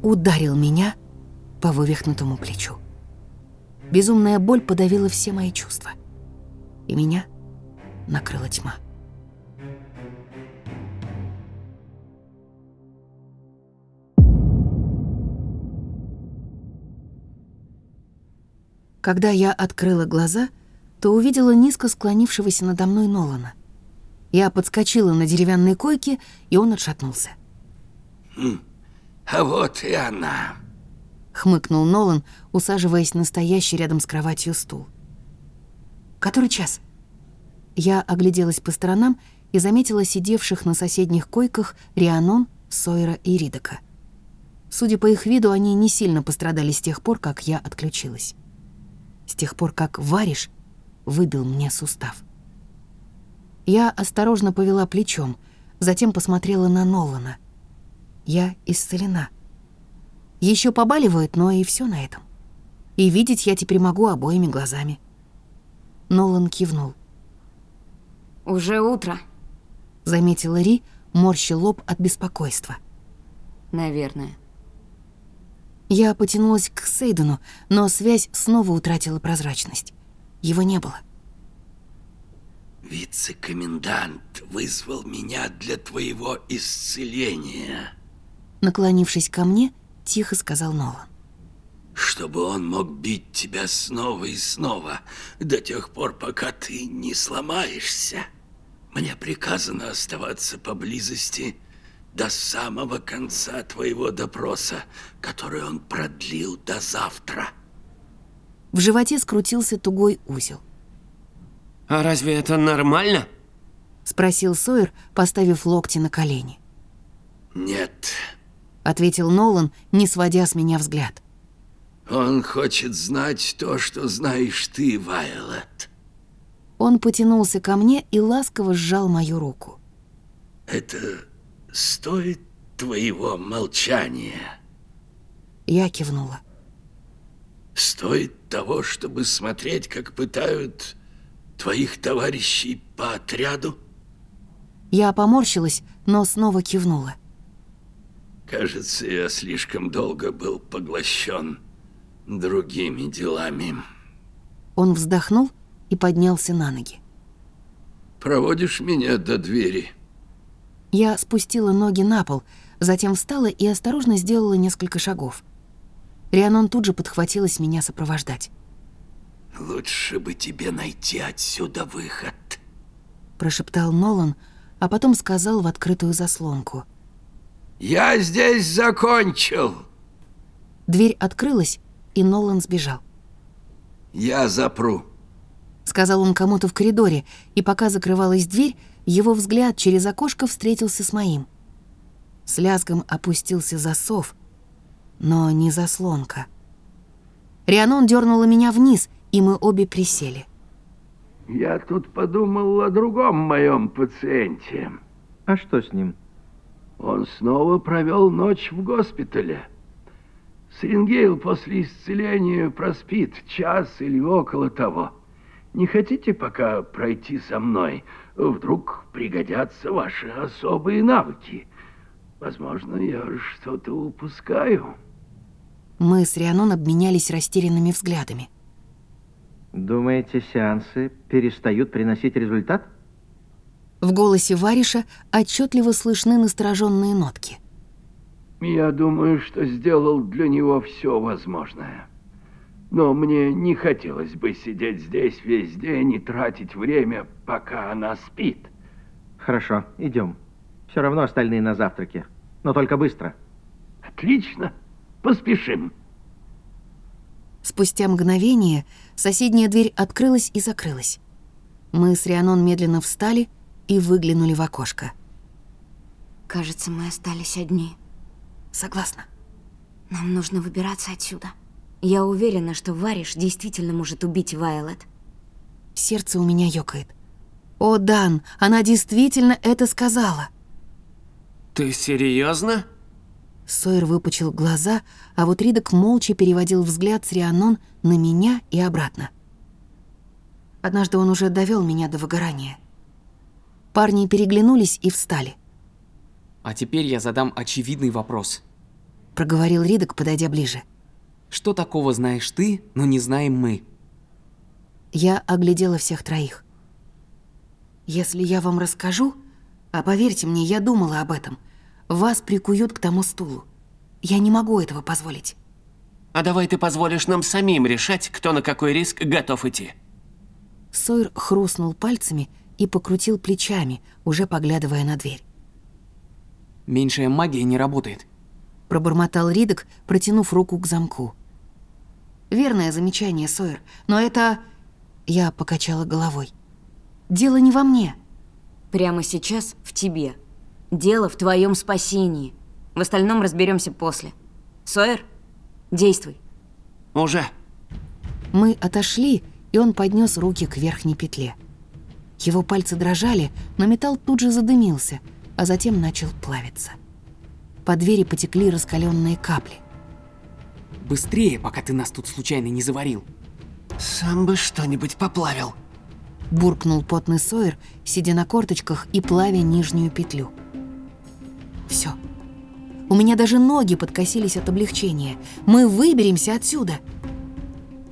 ударил меня по вывихнутому плечу. Безумная боль подавила все мои чувства, и меня накрыла тьма. Когда я открыла глаза, то увидела низко склонившегося надо мной Нолана. Я подскочила на деревянной койке, и он отшатнулся. А вот и она. Хмыкнул Нолан, усаживаясь на стоящий рядом с кроватью стул. «Который час?» Я огляделась по сторонам и заметила сидевших на соседних койках Рианон, Сойера и Ридока. Судя по их виду, они не сильно пострадали с тех пор, как я отключилась. С тех пор, как Вариш выбил мне сустав. Я осторожно повела плечом, затем посмотрела на Нолана. Я исцелена. Еще побаливает, но и все на этом. И видеть я теперь могу обоими глазами. Нолан кивнул. Уже утро, Заметила Ри, морща лоб от беспокойства. наверное. Я потянулась к Сейдену, но связь снова утратила прозрачность. Его не было. Вице-комендант вызвал меня для твоего исцеления, Наклонившись ко мне, тихо сказал Нолан. чтобы он мог бить тебя снова и снова, до тех пор, пока ты не сломаешься. Мне приказано оставаться поблизости до самого конца твоего допроса, который он продлил до завтра. В животе скрутился тугой узел. А разве это нормально? Спросил Сойер, поставив локти на колени. Нет, Ответил Нолан, не сводя с меня взгляд. он хочет знать то, что знаешь ты, Вайлет. Он потянулся ко мне и ласково сжал мою руку. Это стоит твоего молчания. Я кивнула. Стоит того, чтобы смотреть, как пытают твоих товарищей по отряду? Я поморщилась, но снова кивнула. Кажется, я слишком долго был поглощен другими делами. Он вздохнул и поднялся на ноги. Проводишь меня до двери? Я спустила ноги на пол, Затем встала и осторожно сделала несколько шагов. Рианон тут же подхватилась меня сопровождать. Лучше бы тебе найти отсюда выход. Прошептал Нолан, а потом сказал в открытую заслонку. Я здесь закончил. Дверь открылась, и Нолан сбежал. Я запру. Сказал он кому-то в коридоре, и пока закрывалась дверь, его взгляд через окошко встретился с моим. С лязгом опустился засов, но не заслонка. Рианон дернула меня вниз, и мы обе присели. Я тут подумал о другом моем пациенте. А что с ним? Он снова провел ночь в госпитале. Срингейл после исцеления проспит час или около того. Не хотите пока пройти со мной? Вдруг пригодятся ваши особые навыки. Возможно, я что-то упускаю. Мы с Рианон обменялись растерянными взглядами. Думаете, сеансы перестают приносить результат? В голосе Вариша отчетливо слышны настороженные нотки. Я думаю, что сделал для него все возможное. Но мне не хотелось бы сидеть здесь весь день и тратить время, пока она спит. Хорошо, идем. Все равно остальные на завтраке. Но только быстро. Отлично. Поспешим. Спустя мгновение соседняя дверь открылась и закрылась. Мы с Рианон медленно встали и выглянули в окошко. Кажется, мы остались одни. Согласна. Нам нужно выбираться отсюда. Я уверена, что Вариш действительно может убить Вайлет. Сердце у меня ёкает. О, Дан, она действительно это сказала. Ты серьезно? Сойер выпучил глаза, а вот Ридок молча переводил взгляд с Рианон на меня и обратно. Однажды он уже довел меня до выгорания. Парни переглянулись и встали. А теперь я задам очевидный вопрос. Проговорил Ридок, подойдя ближе. Что такого знаешь ты, но не знаем мы? Я оглядела всех троих. Если я вам расскажу, а поверьте мне, я думала об этом, вас прикуют к тому стулу. Я не могу этого позволить. А давай ты позволишь нам самим решать, кто на какой риск готов идти. Сойер хрустнул пальцами и покрутил плечами, уже поглядывая на дверь. Меньшая магия не работает. Пробормотал Ридок, протянув руку к замку. Верное замечание, Сойер, но это... Я покачала головой. Дело не во мне. Прямо сейчас в тебе. Дело в твоем спасении. В остальном разберемся после. Сойер, действуй. Уже. Мы отошли, и он поднес руки к верхней петле. Его пальцы дрожали, но металл тут же задымился, а затем начал плавиться. По двери потекли раскаленные капли. Быстрее, пока ты нас тут случайно не заварил. Сам бы что-нибудь поплавил. Буркнул потный Сойер, сидя на корточках и плавя нижнюю петлю. Все. У меня даже ноги подкосились от облегчения. Мы выберемся отсюда.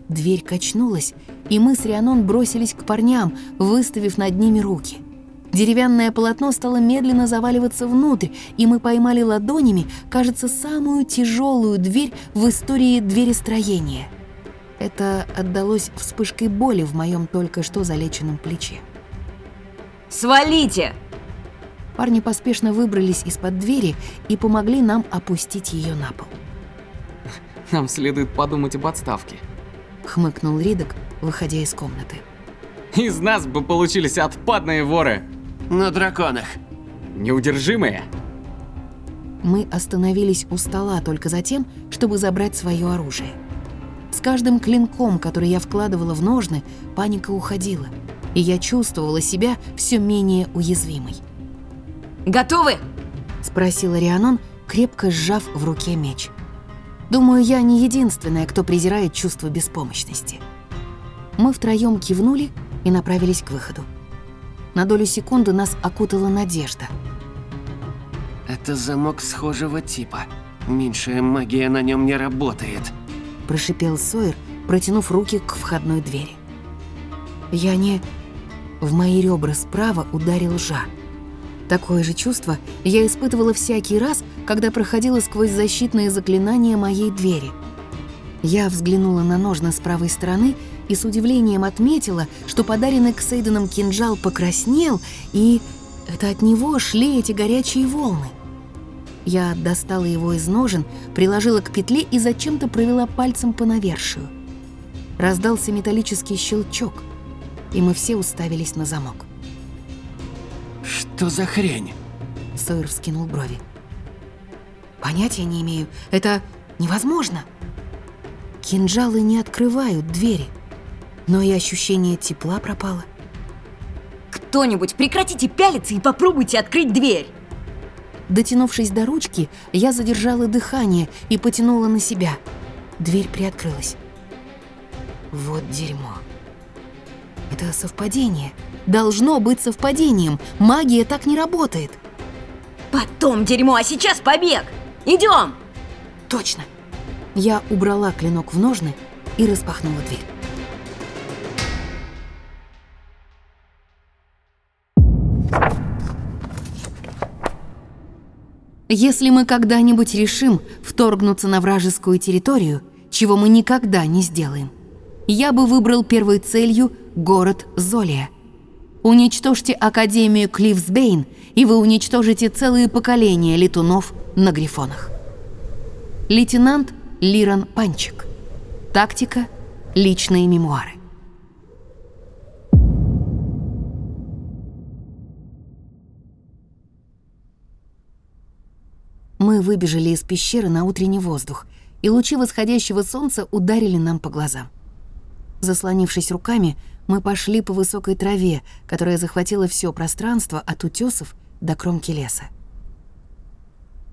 Дверь качнулась, и мы с Рианон бросились к парням, выставив над ними руки. Деревянное полотно стало медленно заваливаться внутрь, и мы поймали ладонями, кажется, самую тяжелую дверь в истории дверестроения. Это отдалось вспышкой боли в моем только что залеченном плече. Свалите! Парни поспешно выбрались из-под двери и помогли нам опустить ее на пол. Нам следует подумать об отставке. Хмыкнул Ридок, выходя из комнаты. Из нас бы получились отпадные воры. На драконах. Неудержимые. Мы остановились у стола только за тем, чтобы забрать свое оружие. С каждым клинком, который я вкладывала в ножны, паника уходила, и я чувствовала себя все менее уязвимой. Готовы? Спросила Рианон, крепко сжав в руке меч. Думаю, я не единственная, кто презирает чувство беспомощности. Мы втроем кивнули и направились к выходу. На долю секунды нас окутала надежда. Это замок схожего типа. Меньшая магия на нем не работает. Прошипел Сойер, протянув руки к входной двери. Я не... В мои ребра справа ударил жар. Такое же чувство я испытывала всякий раз, когда проходила сквозь защитные заклинания моей двери. Я взглянула на ножны с правой стороны и с удивлением отметила, что подаренный Ксейденом кинжал покраснел, и это от него шли эти горячие волны. Я достала его из ножен, приложила к петле и зачем-то провела пальцем по навершию. Раздался металлический щелчок, и мы все уставились на замок. Что за хрень? Сойер вскинул брови. Понятия не имею. Это невозможно. Кинжалы не открывают двери. Но и ощущение тепла пропало. Кто-нибудь прекратите пялиться и попробуйте открыть дверь. Дотянувшись до ручки, я задержала дыхание и потянула на себя. Дверь приоткрылась. Вот дерьмо. Это совпадение. Должно быть совпадением. Магия так не работает. Потом дерьмо, а сейчас побег. Идем. Точно. Я убрала клинок в ножны и распахнула дверь. Если мы когда-нибудь решим вторгнуться на вражескую территорию, чего мы никогда не сделаем, я бы выбрал первой целью город Золия. Уничтожьте Академию Клифсбейн, и вы уничтожите целые поколения летунов на грифонах. Лейтенант Лиран Панчик. Тактика. Личные мемуары. Мы выбежали из пещеры на утренний воздух, и лучи восходящего солнца ударили нам по глазам. Заслонившись руками, мы пошли по высокой траве, которая захватила все пространство от утесов до кромки леса.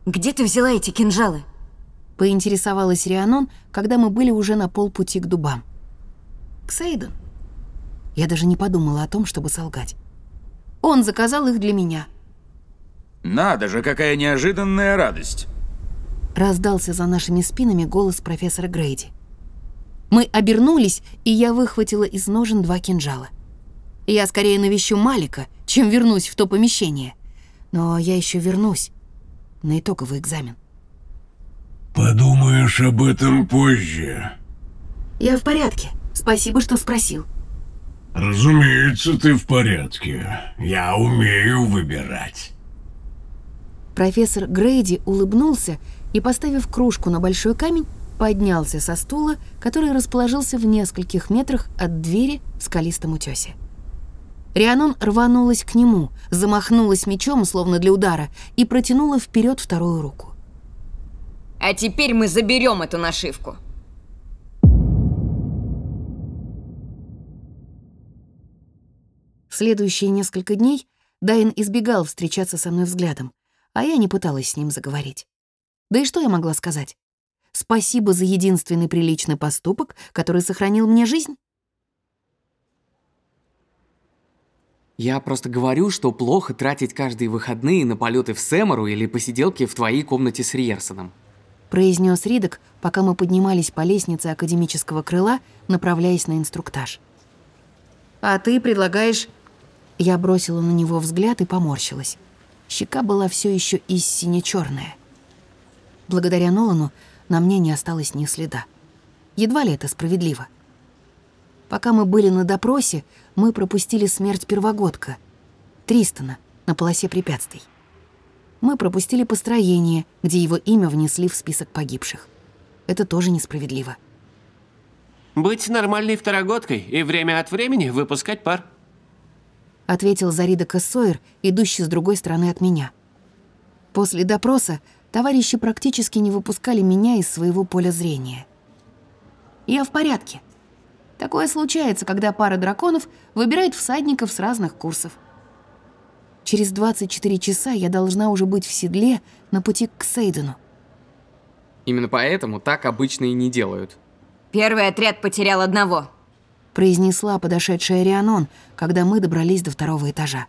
Где ты взяла эти кинжалы? Поинтересовалась Рианон, когда мы были уже на полпути к дубам. Ксейден. Я даже не подумала о том, чтобы солгать. Он заказал их для меня — надо же, какая неожиданная радость. Раздался за нашими спинами голос профессора Грейди. Мы обернулись, и я выхватила из ножен два кинжала. Я скорее навещу Малика, чем вернусь в то помещение. Но я еще вернусь на итоговый экзамен. Подумаешь об этом позже. Я в порядке. Спасибо, что спросил. Разумеется, ты в порядке. Я умею выбирать. Профессор Грейди улыбнулся и, поставив кружку на большой камень, поднялся со стула, который расположился в нескольких метрах от двери в скалистом утёсе. Рианон рванулась к нему, замахнулась мечом, словно для удара, и протянула вперед вторую руку. «А теперь мы заберем эту нашивку!» Следующие несколько дней Дайн избегал встречаться со мной взглядом, а я не пыталась с ним заговорить. Да и что я могла сказать? Спасибо за единственный приличный поступок, который сохранил мне жизнь? Я просто говорю, что плохо тратить каждые выходные на полеты в Сэмору или посиделки в твоей комнате с Риерсоном. Произнес Ридок, пока мы поднимались по лестнице академического крыла, направляясь на инструктаж. «А ты предлагаешь...» Я бросила на него взгляд и поморщилась. Щека была все еще из сине-черная. Благодаря Нолану на мне не осталось ни следа. Едва ли это справедливо. Пока мы были на допросе, мы пропустили смерть первогодка, Тристона, на полосе препятствий. Мы пропустили построение, где его имя внесли в список погибших. Это тоже несправедливо. Быть нормальной второгодкой и время от времени выпускать пар ответил Зарида Кассойер, идущий с другой стороны от меня. После допроса товарищи практически не выпускали меня из своего поля зрения. Я в порядке. Такое случается, когда пара драконов выбирает всадников с разных курсов. Через 24 часа я должна уже быть в седле на пути к Сейдену. Именно поэтому так обычно и не делают. Первый отряд потерял одного произнесла подошедшая Рианон, когда мы добрались до второго этажа.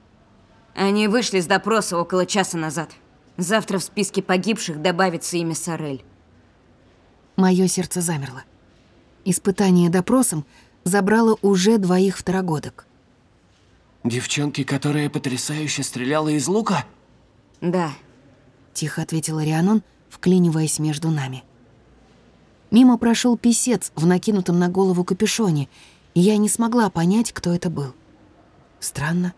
Они вышли с допроса около часа назад. Завтра в списке погибших добавится имя Сорель. Мое сердце замерло. Испытание допросом забрало уже двоих второгодок. Девчонки, которая потрясающе стреляла из лука? Да. Тихо ответила Рианон, вклиниваясь между нами. Мимо прошел писец в накинутом на голову капюшоне, и я не смогла понять, кто это был. Странно.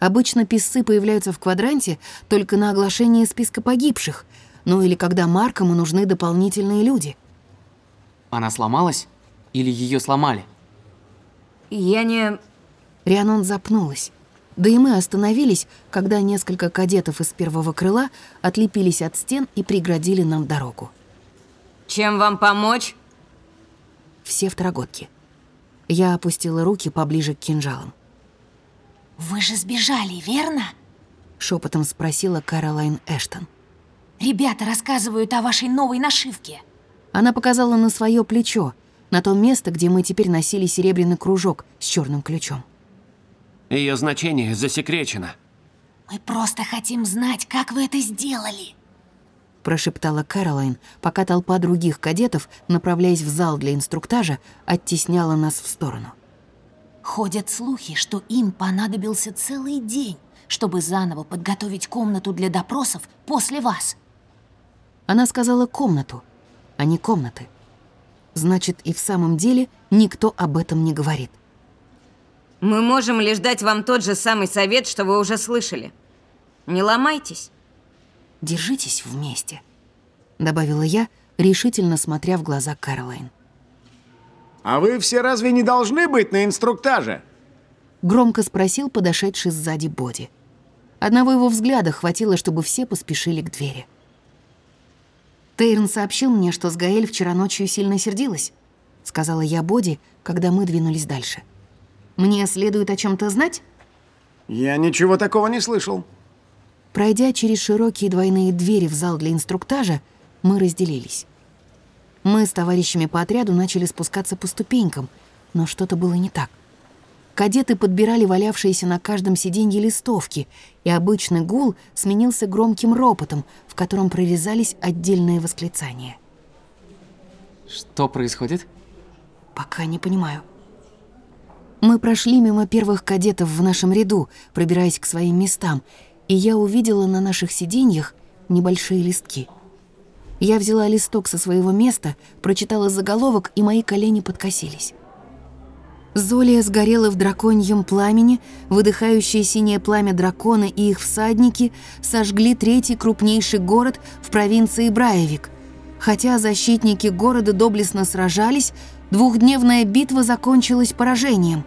Обычно писцы появляются в квадранте только на оглашении списка погибших, ну или когда Маркому нужны дополнительные люди. Она сломалась? Или ее сломали? Я не... Рианон запнулась. Да и мы остановились, когда несколько кадетов из первого крыла отлепились от стен и преградили нам дорогу. Чем вам помочь? Все второгодки. Я опустила руки поближе к кинжалам. «Вы же сбежали, верно?» Шепотом спросила Каролайн Эштон. «Ребята рассказывают о вашей новой нашивке». Она показала на свое плечо, на то место, где мы теперь носили серебряный кружок с черным ключом. Ее значение засекречено. «Мы просто хотим знать, как вы это сделали», прошептала Кэролайн, пока толпа других кадетов, направляясь в зал для инструктажа, оттесняла нас в сторону. Ходят слухи, что им понадобился целый день, чтобы заново подготовить комнату для допросов после вас. Она сказала комнату, а не комнаты. Значит, и в самом деле никто об этом не говорит. Мы можем лишь дать вам тот же самый совет, что вы уже слышали. Не ломайтесь. Держитесь вместе, добавила я, решительно смотря в глаза Кэролайн. А вы все разве не должны быть на инструктаже? Громко спросил подошедший сзади Боди. Одного его взгляда хватило, чтобы все поспешили к двери. Тейрон сообщил мне, что с Гаэль вчера ночью сильно сердилась, сказала я Боди, когда мы двинулись дальше. Мне следует о чем то знать? Я ничего такого не слышал. Пройдя через широкие двойные двери в зал для инструктажа, мы разделились. Мы с товарищами по отряду начали спускаться по ступенькам, но что-то было не так. Кадеты подбирали валявшиеся на каждом сиденье листовки, и обычный гул сменился громким ропотом, в котором прорезались отдельные восклицания. Что происходит? Пока не понимаю. Мы прошли мимо первых кадетов в нашем ряду, пробираясь к своим местам, и я увидела на наших сиденьях небольшие листки — я взяла листок со своего места, прочитала заголовок, и мои колени подкосились. Золия сгорела в драконьем пламени, выдыхающее синее пламя дракона и их всадники сожгли третий крупнейший город в провинции Браевик. Хотя защитники города доблестно сражались, двухдневная битва закончилась поражением.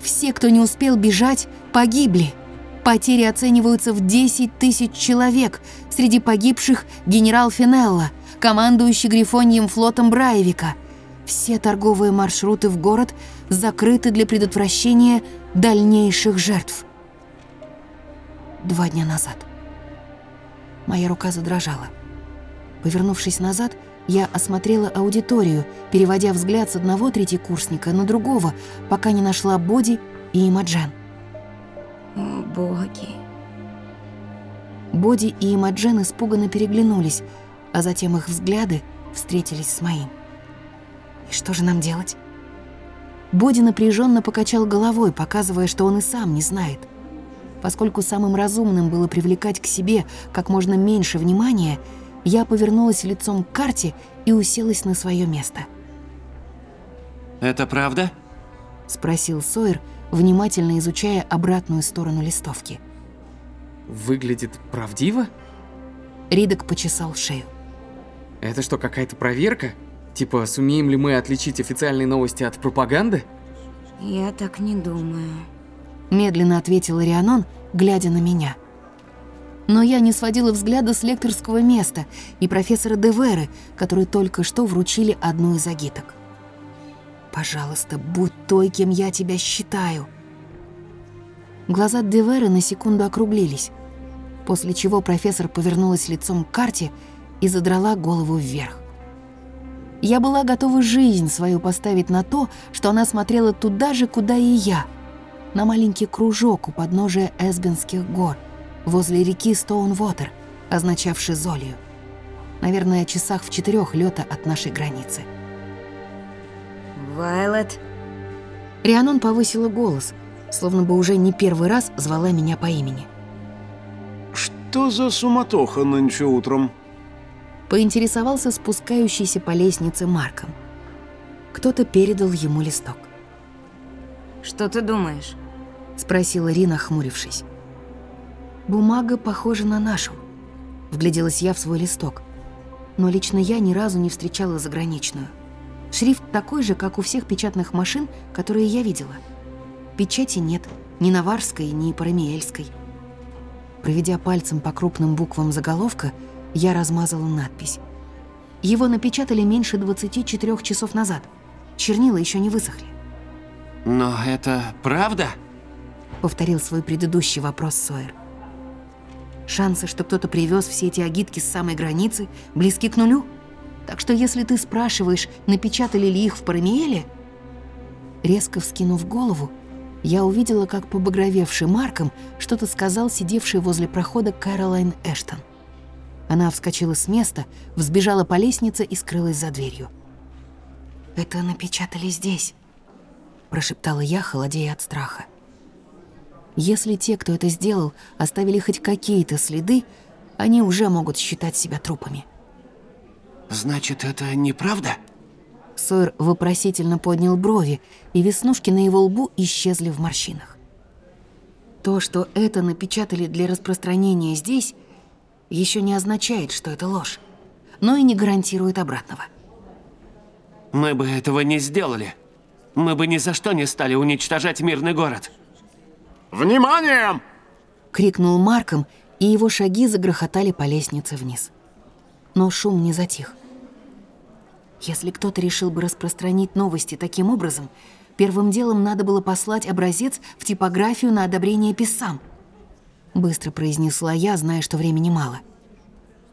Все, кто не успел бежать, погибли. Потери оцениваются в 10 тысяч человек. Среди погибших генерал Финелла, командующий Грифоньем флотом Браевика. Все торговые маршруты в город закрыты для предотвращения дальнейших жертв. Два дня назад. Моя рука задрожала. Повернувшись назад, я осмотрела аудиторию, переводя взгляд с одного третьекурсника на другого, пока не нашла Боди и Имаджан. О, боги. Боди и Имаджен испуганно переглянулись, а затем их взгляды встретились с моим. И что же нам делать? Боди напряженно покачал головой, показывая, что он и сам не знает. Поскольку самым разумным было привлекать к себе как можно меньше внимания, я повернулась лицом к карте и уселась на свое место. «Это правда?» — спросил Сойер, внимательно изучая обратную сторону листовки. Выглядит правдиво? Ридок почесал шею. Это что, какая-то проверка? Типа, сумеем ли мы отличить официальные новости от пропаганды? Я так не думаю. Медленно ответил Рианон, глядя на меня. Но я не сводила взгляда с лекторского места и профессора Деверы, которые только что вручили одну из агиток. Пожалуйста, будь той, кем я тебя считаю. Глаза Деверы на секунду округлились, после чего профессор повернулась лицом к карте и задрала голову вверх. Я была готова жизнь свою поставить на то, что она смотрела туда же, куда и я, на маленький кружок у подножия Эсбинских гор, возле реки Стоунвотер, означавший Золью. Наверное, часах в четырех лета от нашей границы. Вайлет. Рианон повысила голос, словно бы уже не первый раз звала меня по имени. Что за суматоха нынче утром? Поинтересовался спускающийся по лестнице Марком. Кто-то передал ему листок. Что ты думаешь? Спросила Рина, хмурившись. Бумага похожа на нашу. Вгляделась я в свой листок. Но лично я ни разу не встречала заграничную. Шрифт такой же, как у всех печатных машин, которые я видела. Печати нет, ни наварской, ни парамиэльской. Проведя пальцем по крупным буквам заголовка, я размазала надпись. Его напечатали меньше 24 часов назад. Чернила еще не высохли. Но это правда? Повторил свой предыдущий вопрос Сойер. Шансы, что кто-то привез все эти агитки с самой границы, близки к нулю. Так что если ты спрашиваешь, напечатали ли их в Парамиеле, резко вскинув голову, я увидела, как побагровевший Марком что-то сказал сидевший возле прохода Кэролайн Эштон. Она вскочила с места, взбежала по лестнице и скрылась за дверью. «Это напечатали здесь», – прошептала я, холодея от страха. Если те, кто это сделал, оставили хоть какие-то следы, они уже могут считать себя трупами. Значит, это неправда? Сойер вопросительно поднял брови, и веснушки на его лбу исчезли в морщинах. То, что это напечатали для распространения здесь, еще не означает, что это ложь, но и не гарантирует обратного. Мы бы этого не сделали. Мы бы ни за что не стали уничтожать мирный город. Внимание! Крикнул Марком, и его шаги загрохотали по лестнице вниз. Но шум не затих. Если кто-то решил бы распространить новости таким образом, первым делом надо было послать образец в типографию на одобрение писам. Быстро произнесла я, зная, что времени мало.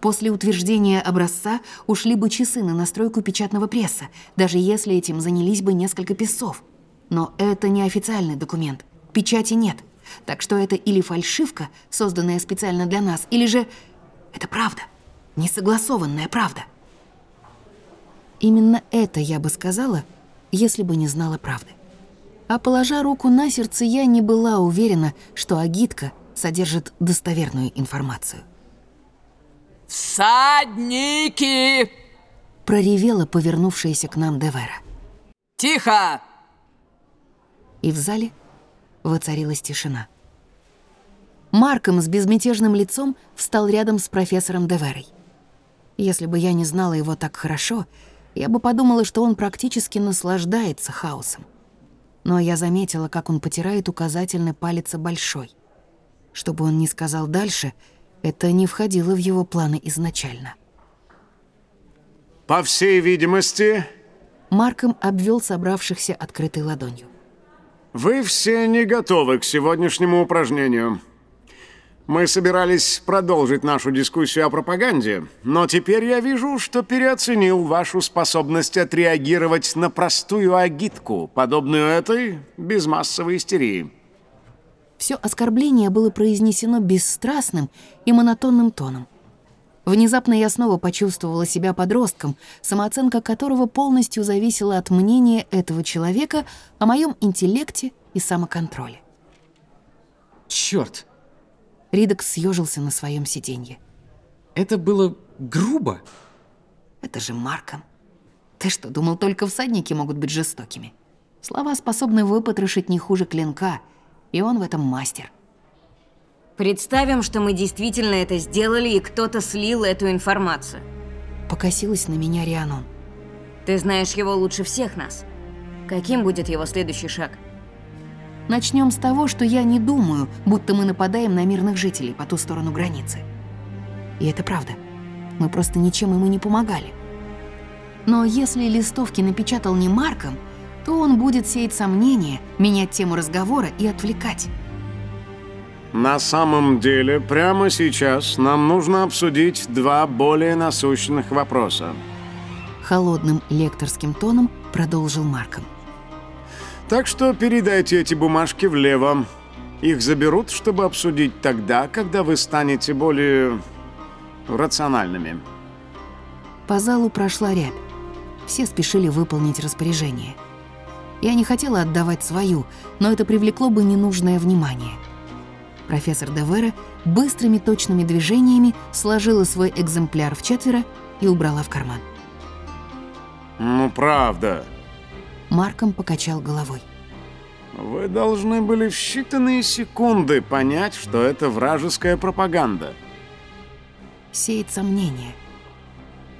После утверждения образца ушли бы часы на настройку печатного пресса, даже если этим занялись бы несколько писцов. Но это не официальный документ. Печати нет. Так что это или фальшивка, созданная специально для нас, или же... Это правда. Несогласованная правда. Именно это я бы сказала, если бы не знала правды. А положа руку на сердце, я не была уверена, что агитка содержит достоверную информацию. «Всадники!» — проревела повернувшаяся к нам Девера. «Тихо!» И в зале воцарилась тишина. Марком с безмятежным лицом встал рядом с профессором Деверой. Если бы я не знала его так хорошо, я бы подумала, что он практически наслаждается хаосом. Но я заметила, как он потирает указательный палец большой. Что бы он ни сказал дальше, это не входило в его планы изначально. По всей видимости... Марком обвел собравшихся открытой ладонью. Вы все не готовы к сегодняшнему упражнению. Мы собирались продолжить нашу дискуссию о пропаганде, но теперь я вижу, что переоценил вашу способность отреагировать на простую агитку, подобную этой, без массовой истерии. Все оскорбление было произнесено бесстрастным и монотонным тоном. Внезапно я снова почувствовала себя подростком, самооценка которого полностью зависела от мнения этого человека о моем интеллекте и самоконтроле. Черт! Ридок съежился на своем сиденье. Это было грубо. Это же Марком. Ты что, думал, только всадники могут быть жестокими? Слова способны выпотрошить не хуже клинка, и он в этом мастер. Представим, что мы действительно это сделали, и кто-то слил эту информацию. Покосилась на меня Рианон. Ты знаешь его лучше всех нас. Каким будет его следующий шаг? Начнем с того, что я не думаю, будто мы нападаем на мирных жителей по ту сторону границы. И это правда. Мы просто ничем ему не помогали. Но если листовки напечатал не Марком, то он будет сеять сомнения, менять тему разговора и отвлекать. На самом деле, прямо сейчас нам нужно обсудить два более насущных вопроса. Холодным лекторским тоном продолжил Марком. Так что передайте эти бумажки влево. Их заберут, чтобы обсудить тогда, когда вы станете более рациональными. По залу прошла рябь. Все спешили выполнить распоряжение. Я не хотела отдавать свою, но это привлекло бы ненужное внимание. Профессор Девера быстрыми точными движениями сложила свой экземпляр в четверо и убрала в карман. Ну, правда. Марком покачал головой. Вы должны были в считанные секунды понять, что это вражеская пропаганда. Сеет сомнение.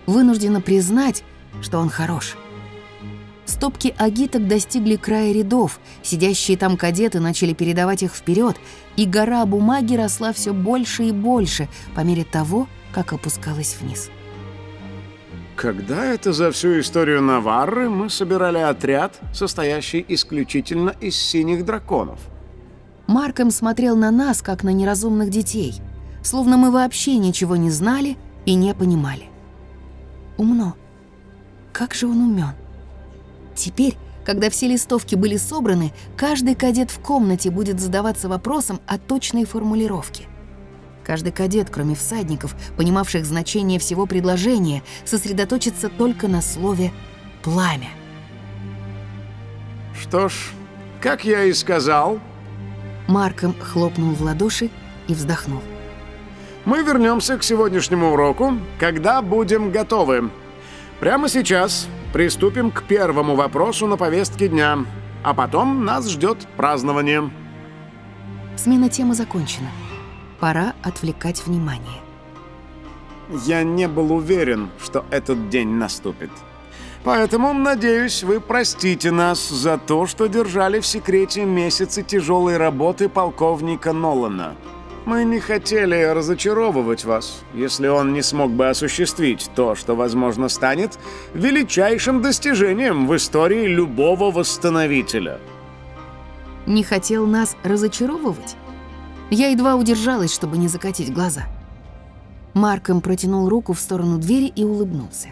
Вынуждена признать, что он хорош. Стопки агиток достигли края рядов, сидящие там кадеты начали передавать их вперед, и гора бумаги росла все больше и больше по мере того, как опускалась вниз. Когда это за всю историю Наварры мы собирали отряд, состоящий исключительно из синих драконов? Марком смотрел на нас, как на неразумных детей, словно мы вообще ничего не знали и не понимали. Умно. Как же он умен. Теперь, когда все листовки были собраны, каждый кадет в комнате будет задаваться вопросом о точной формулировке. Каждый кадет, кроме всадников, понимавших значение всего предложения, сосредоточится только на слове «пламя». Что ж, как я и сказал, Марком хлопнул в ладоши и вздохнул. мы вернемся к сегодняшнему уроку, когда будем готовы. Прямо сейчас приступим к первому вопросу на повестке дня, а потом нас ждет празднование. Смена темы закончена. Пора отвлекать внимание. Я не был уверен, что этот день наступит. Поэтому, надеюсь, вы простите нас за то, что держали в секрете месяцы тяжелой работы полковника Нолана. Мы не хотели разочаровывать вас, если он не смог бы осуществить то, что, возможно, станет величайшим достижением в истории любого восстановителя. Не хотел нас разочаровывать? Я едва удержалась, чтобы не закатить глаза. Марком протянул руку в сторону двери и улыбнулся.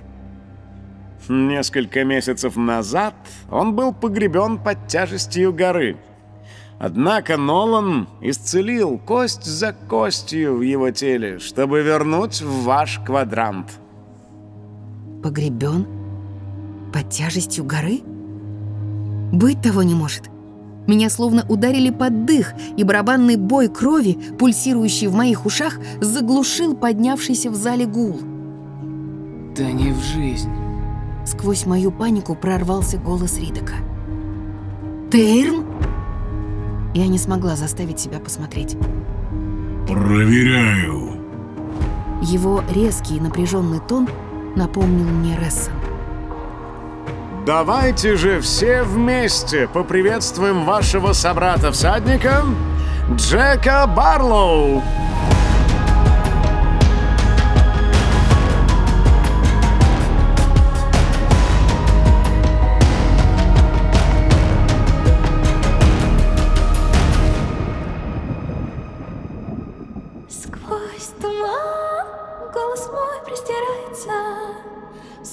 Несколько месяцев назад он был погребен под тяжестью горы. Однако Нолан исцелил кость за костью в его теле, чтобы вернуть в ваш квадрант. Погребен? Под тяжестью горы? Быть того не может. Меня словно ударили под дых, и барабанный бой крови, пульсирующий в моих ушах, заглушил поднявшийся в зале гул. Да не в жизнь. Сквозь мою панику прорвался голос Ридока. «Тейрн?» Я не смогла заставить себя посмотреть. Проверяю. Его резкий и напряженный тон напомнил мне Ресса. Давайте же все вместе поприветствуем вашего собрата-всадника Джека Барлоу.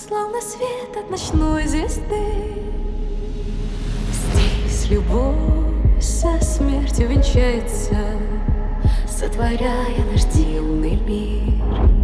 Словно свет от ночной звезды. Здесь любовь со смертью венчается, Сотворяя наш дивный мир.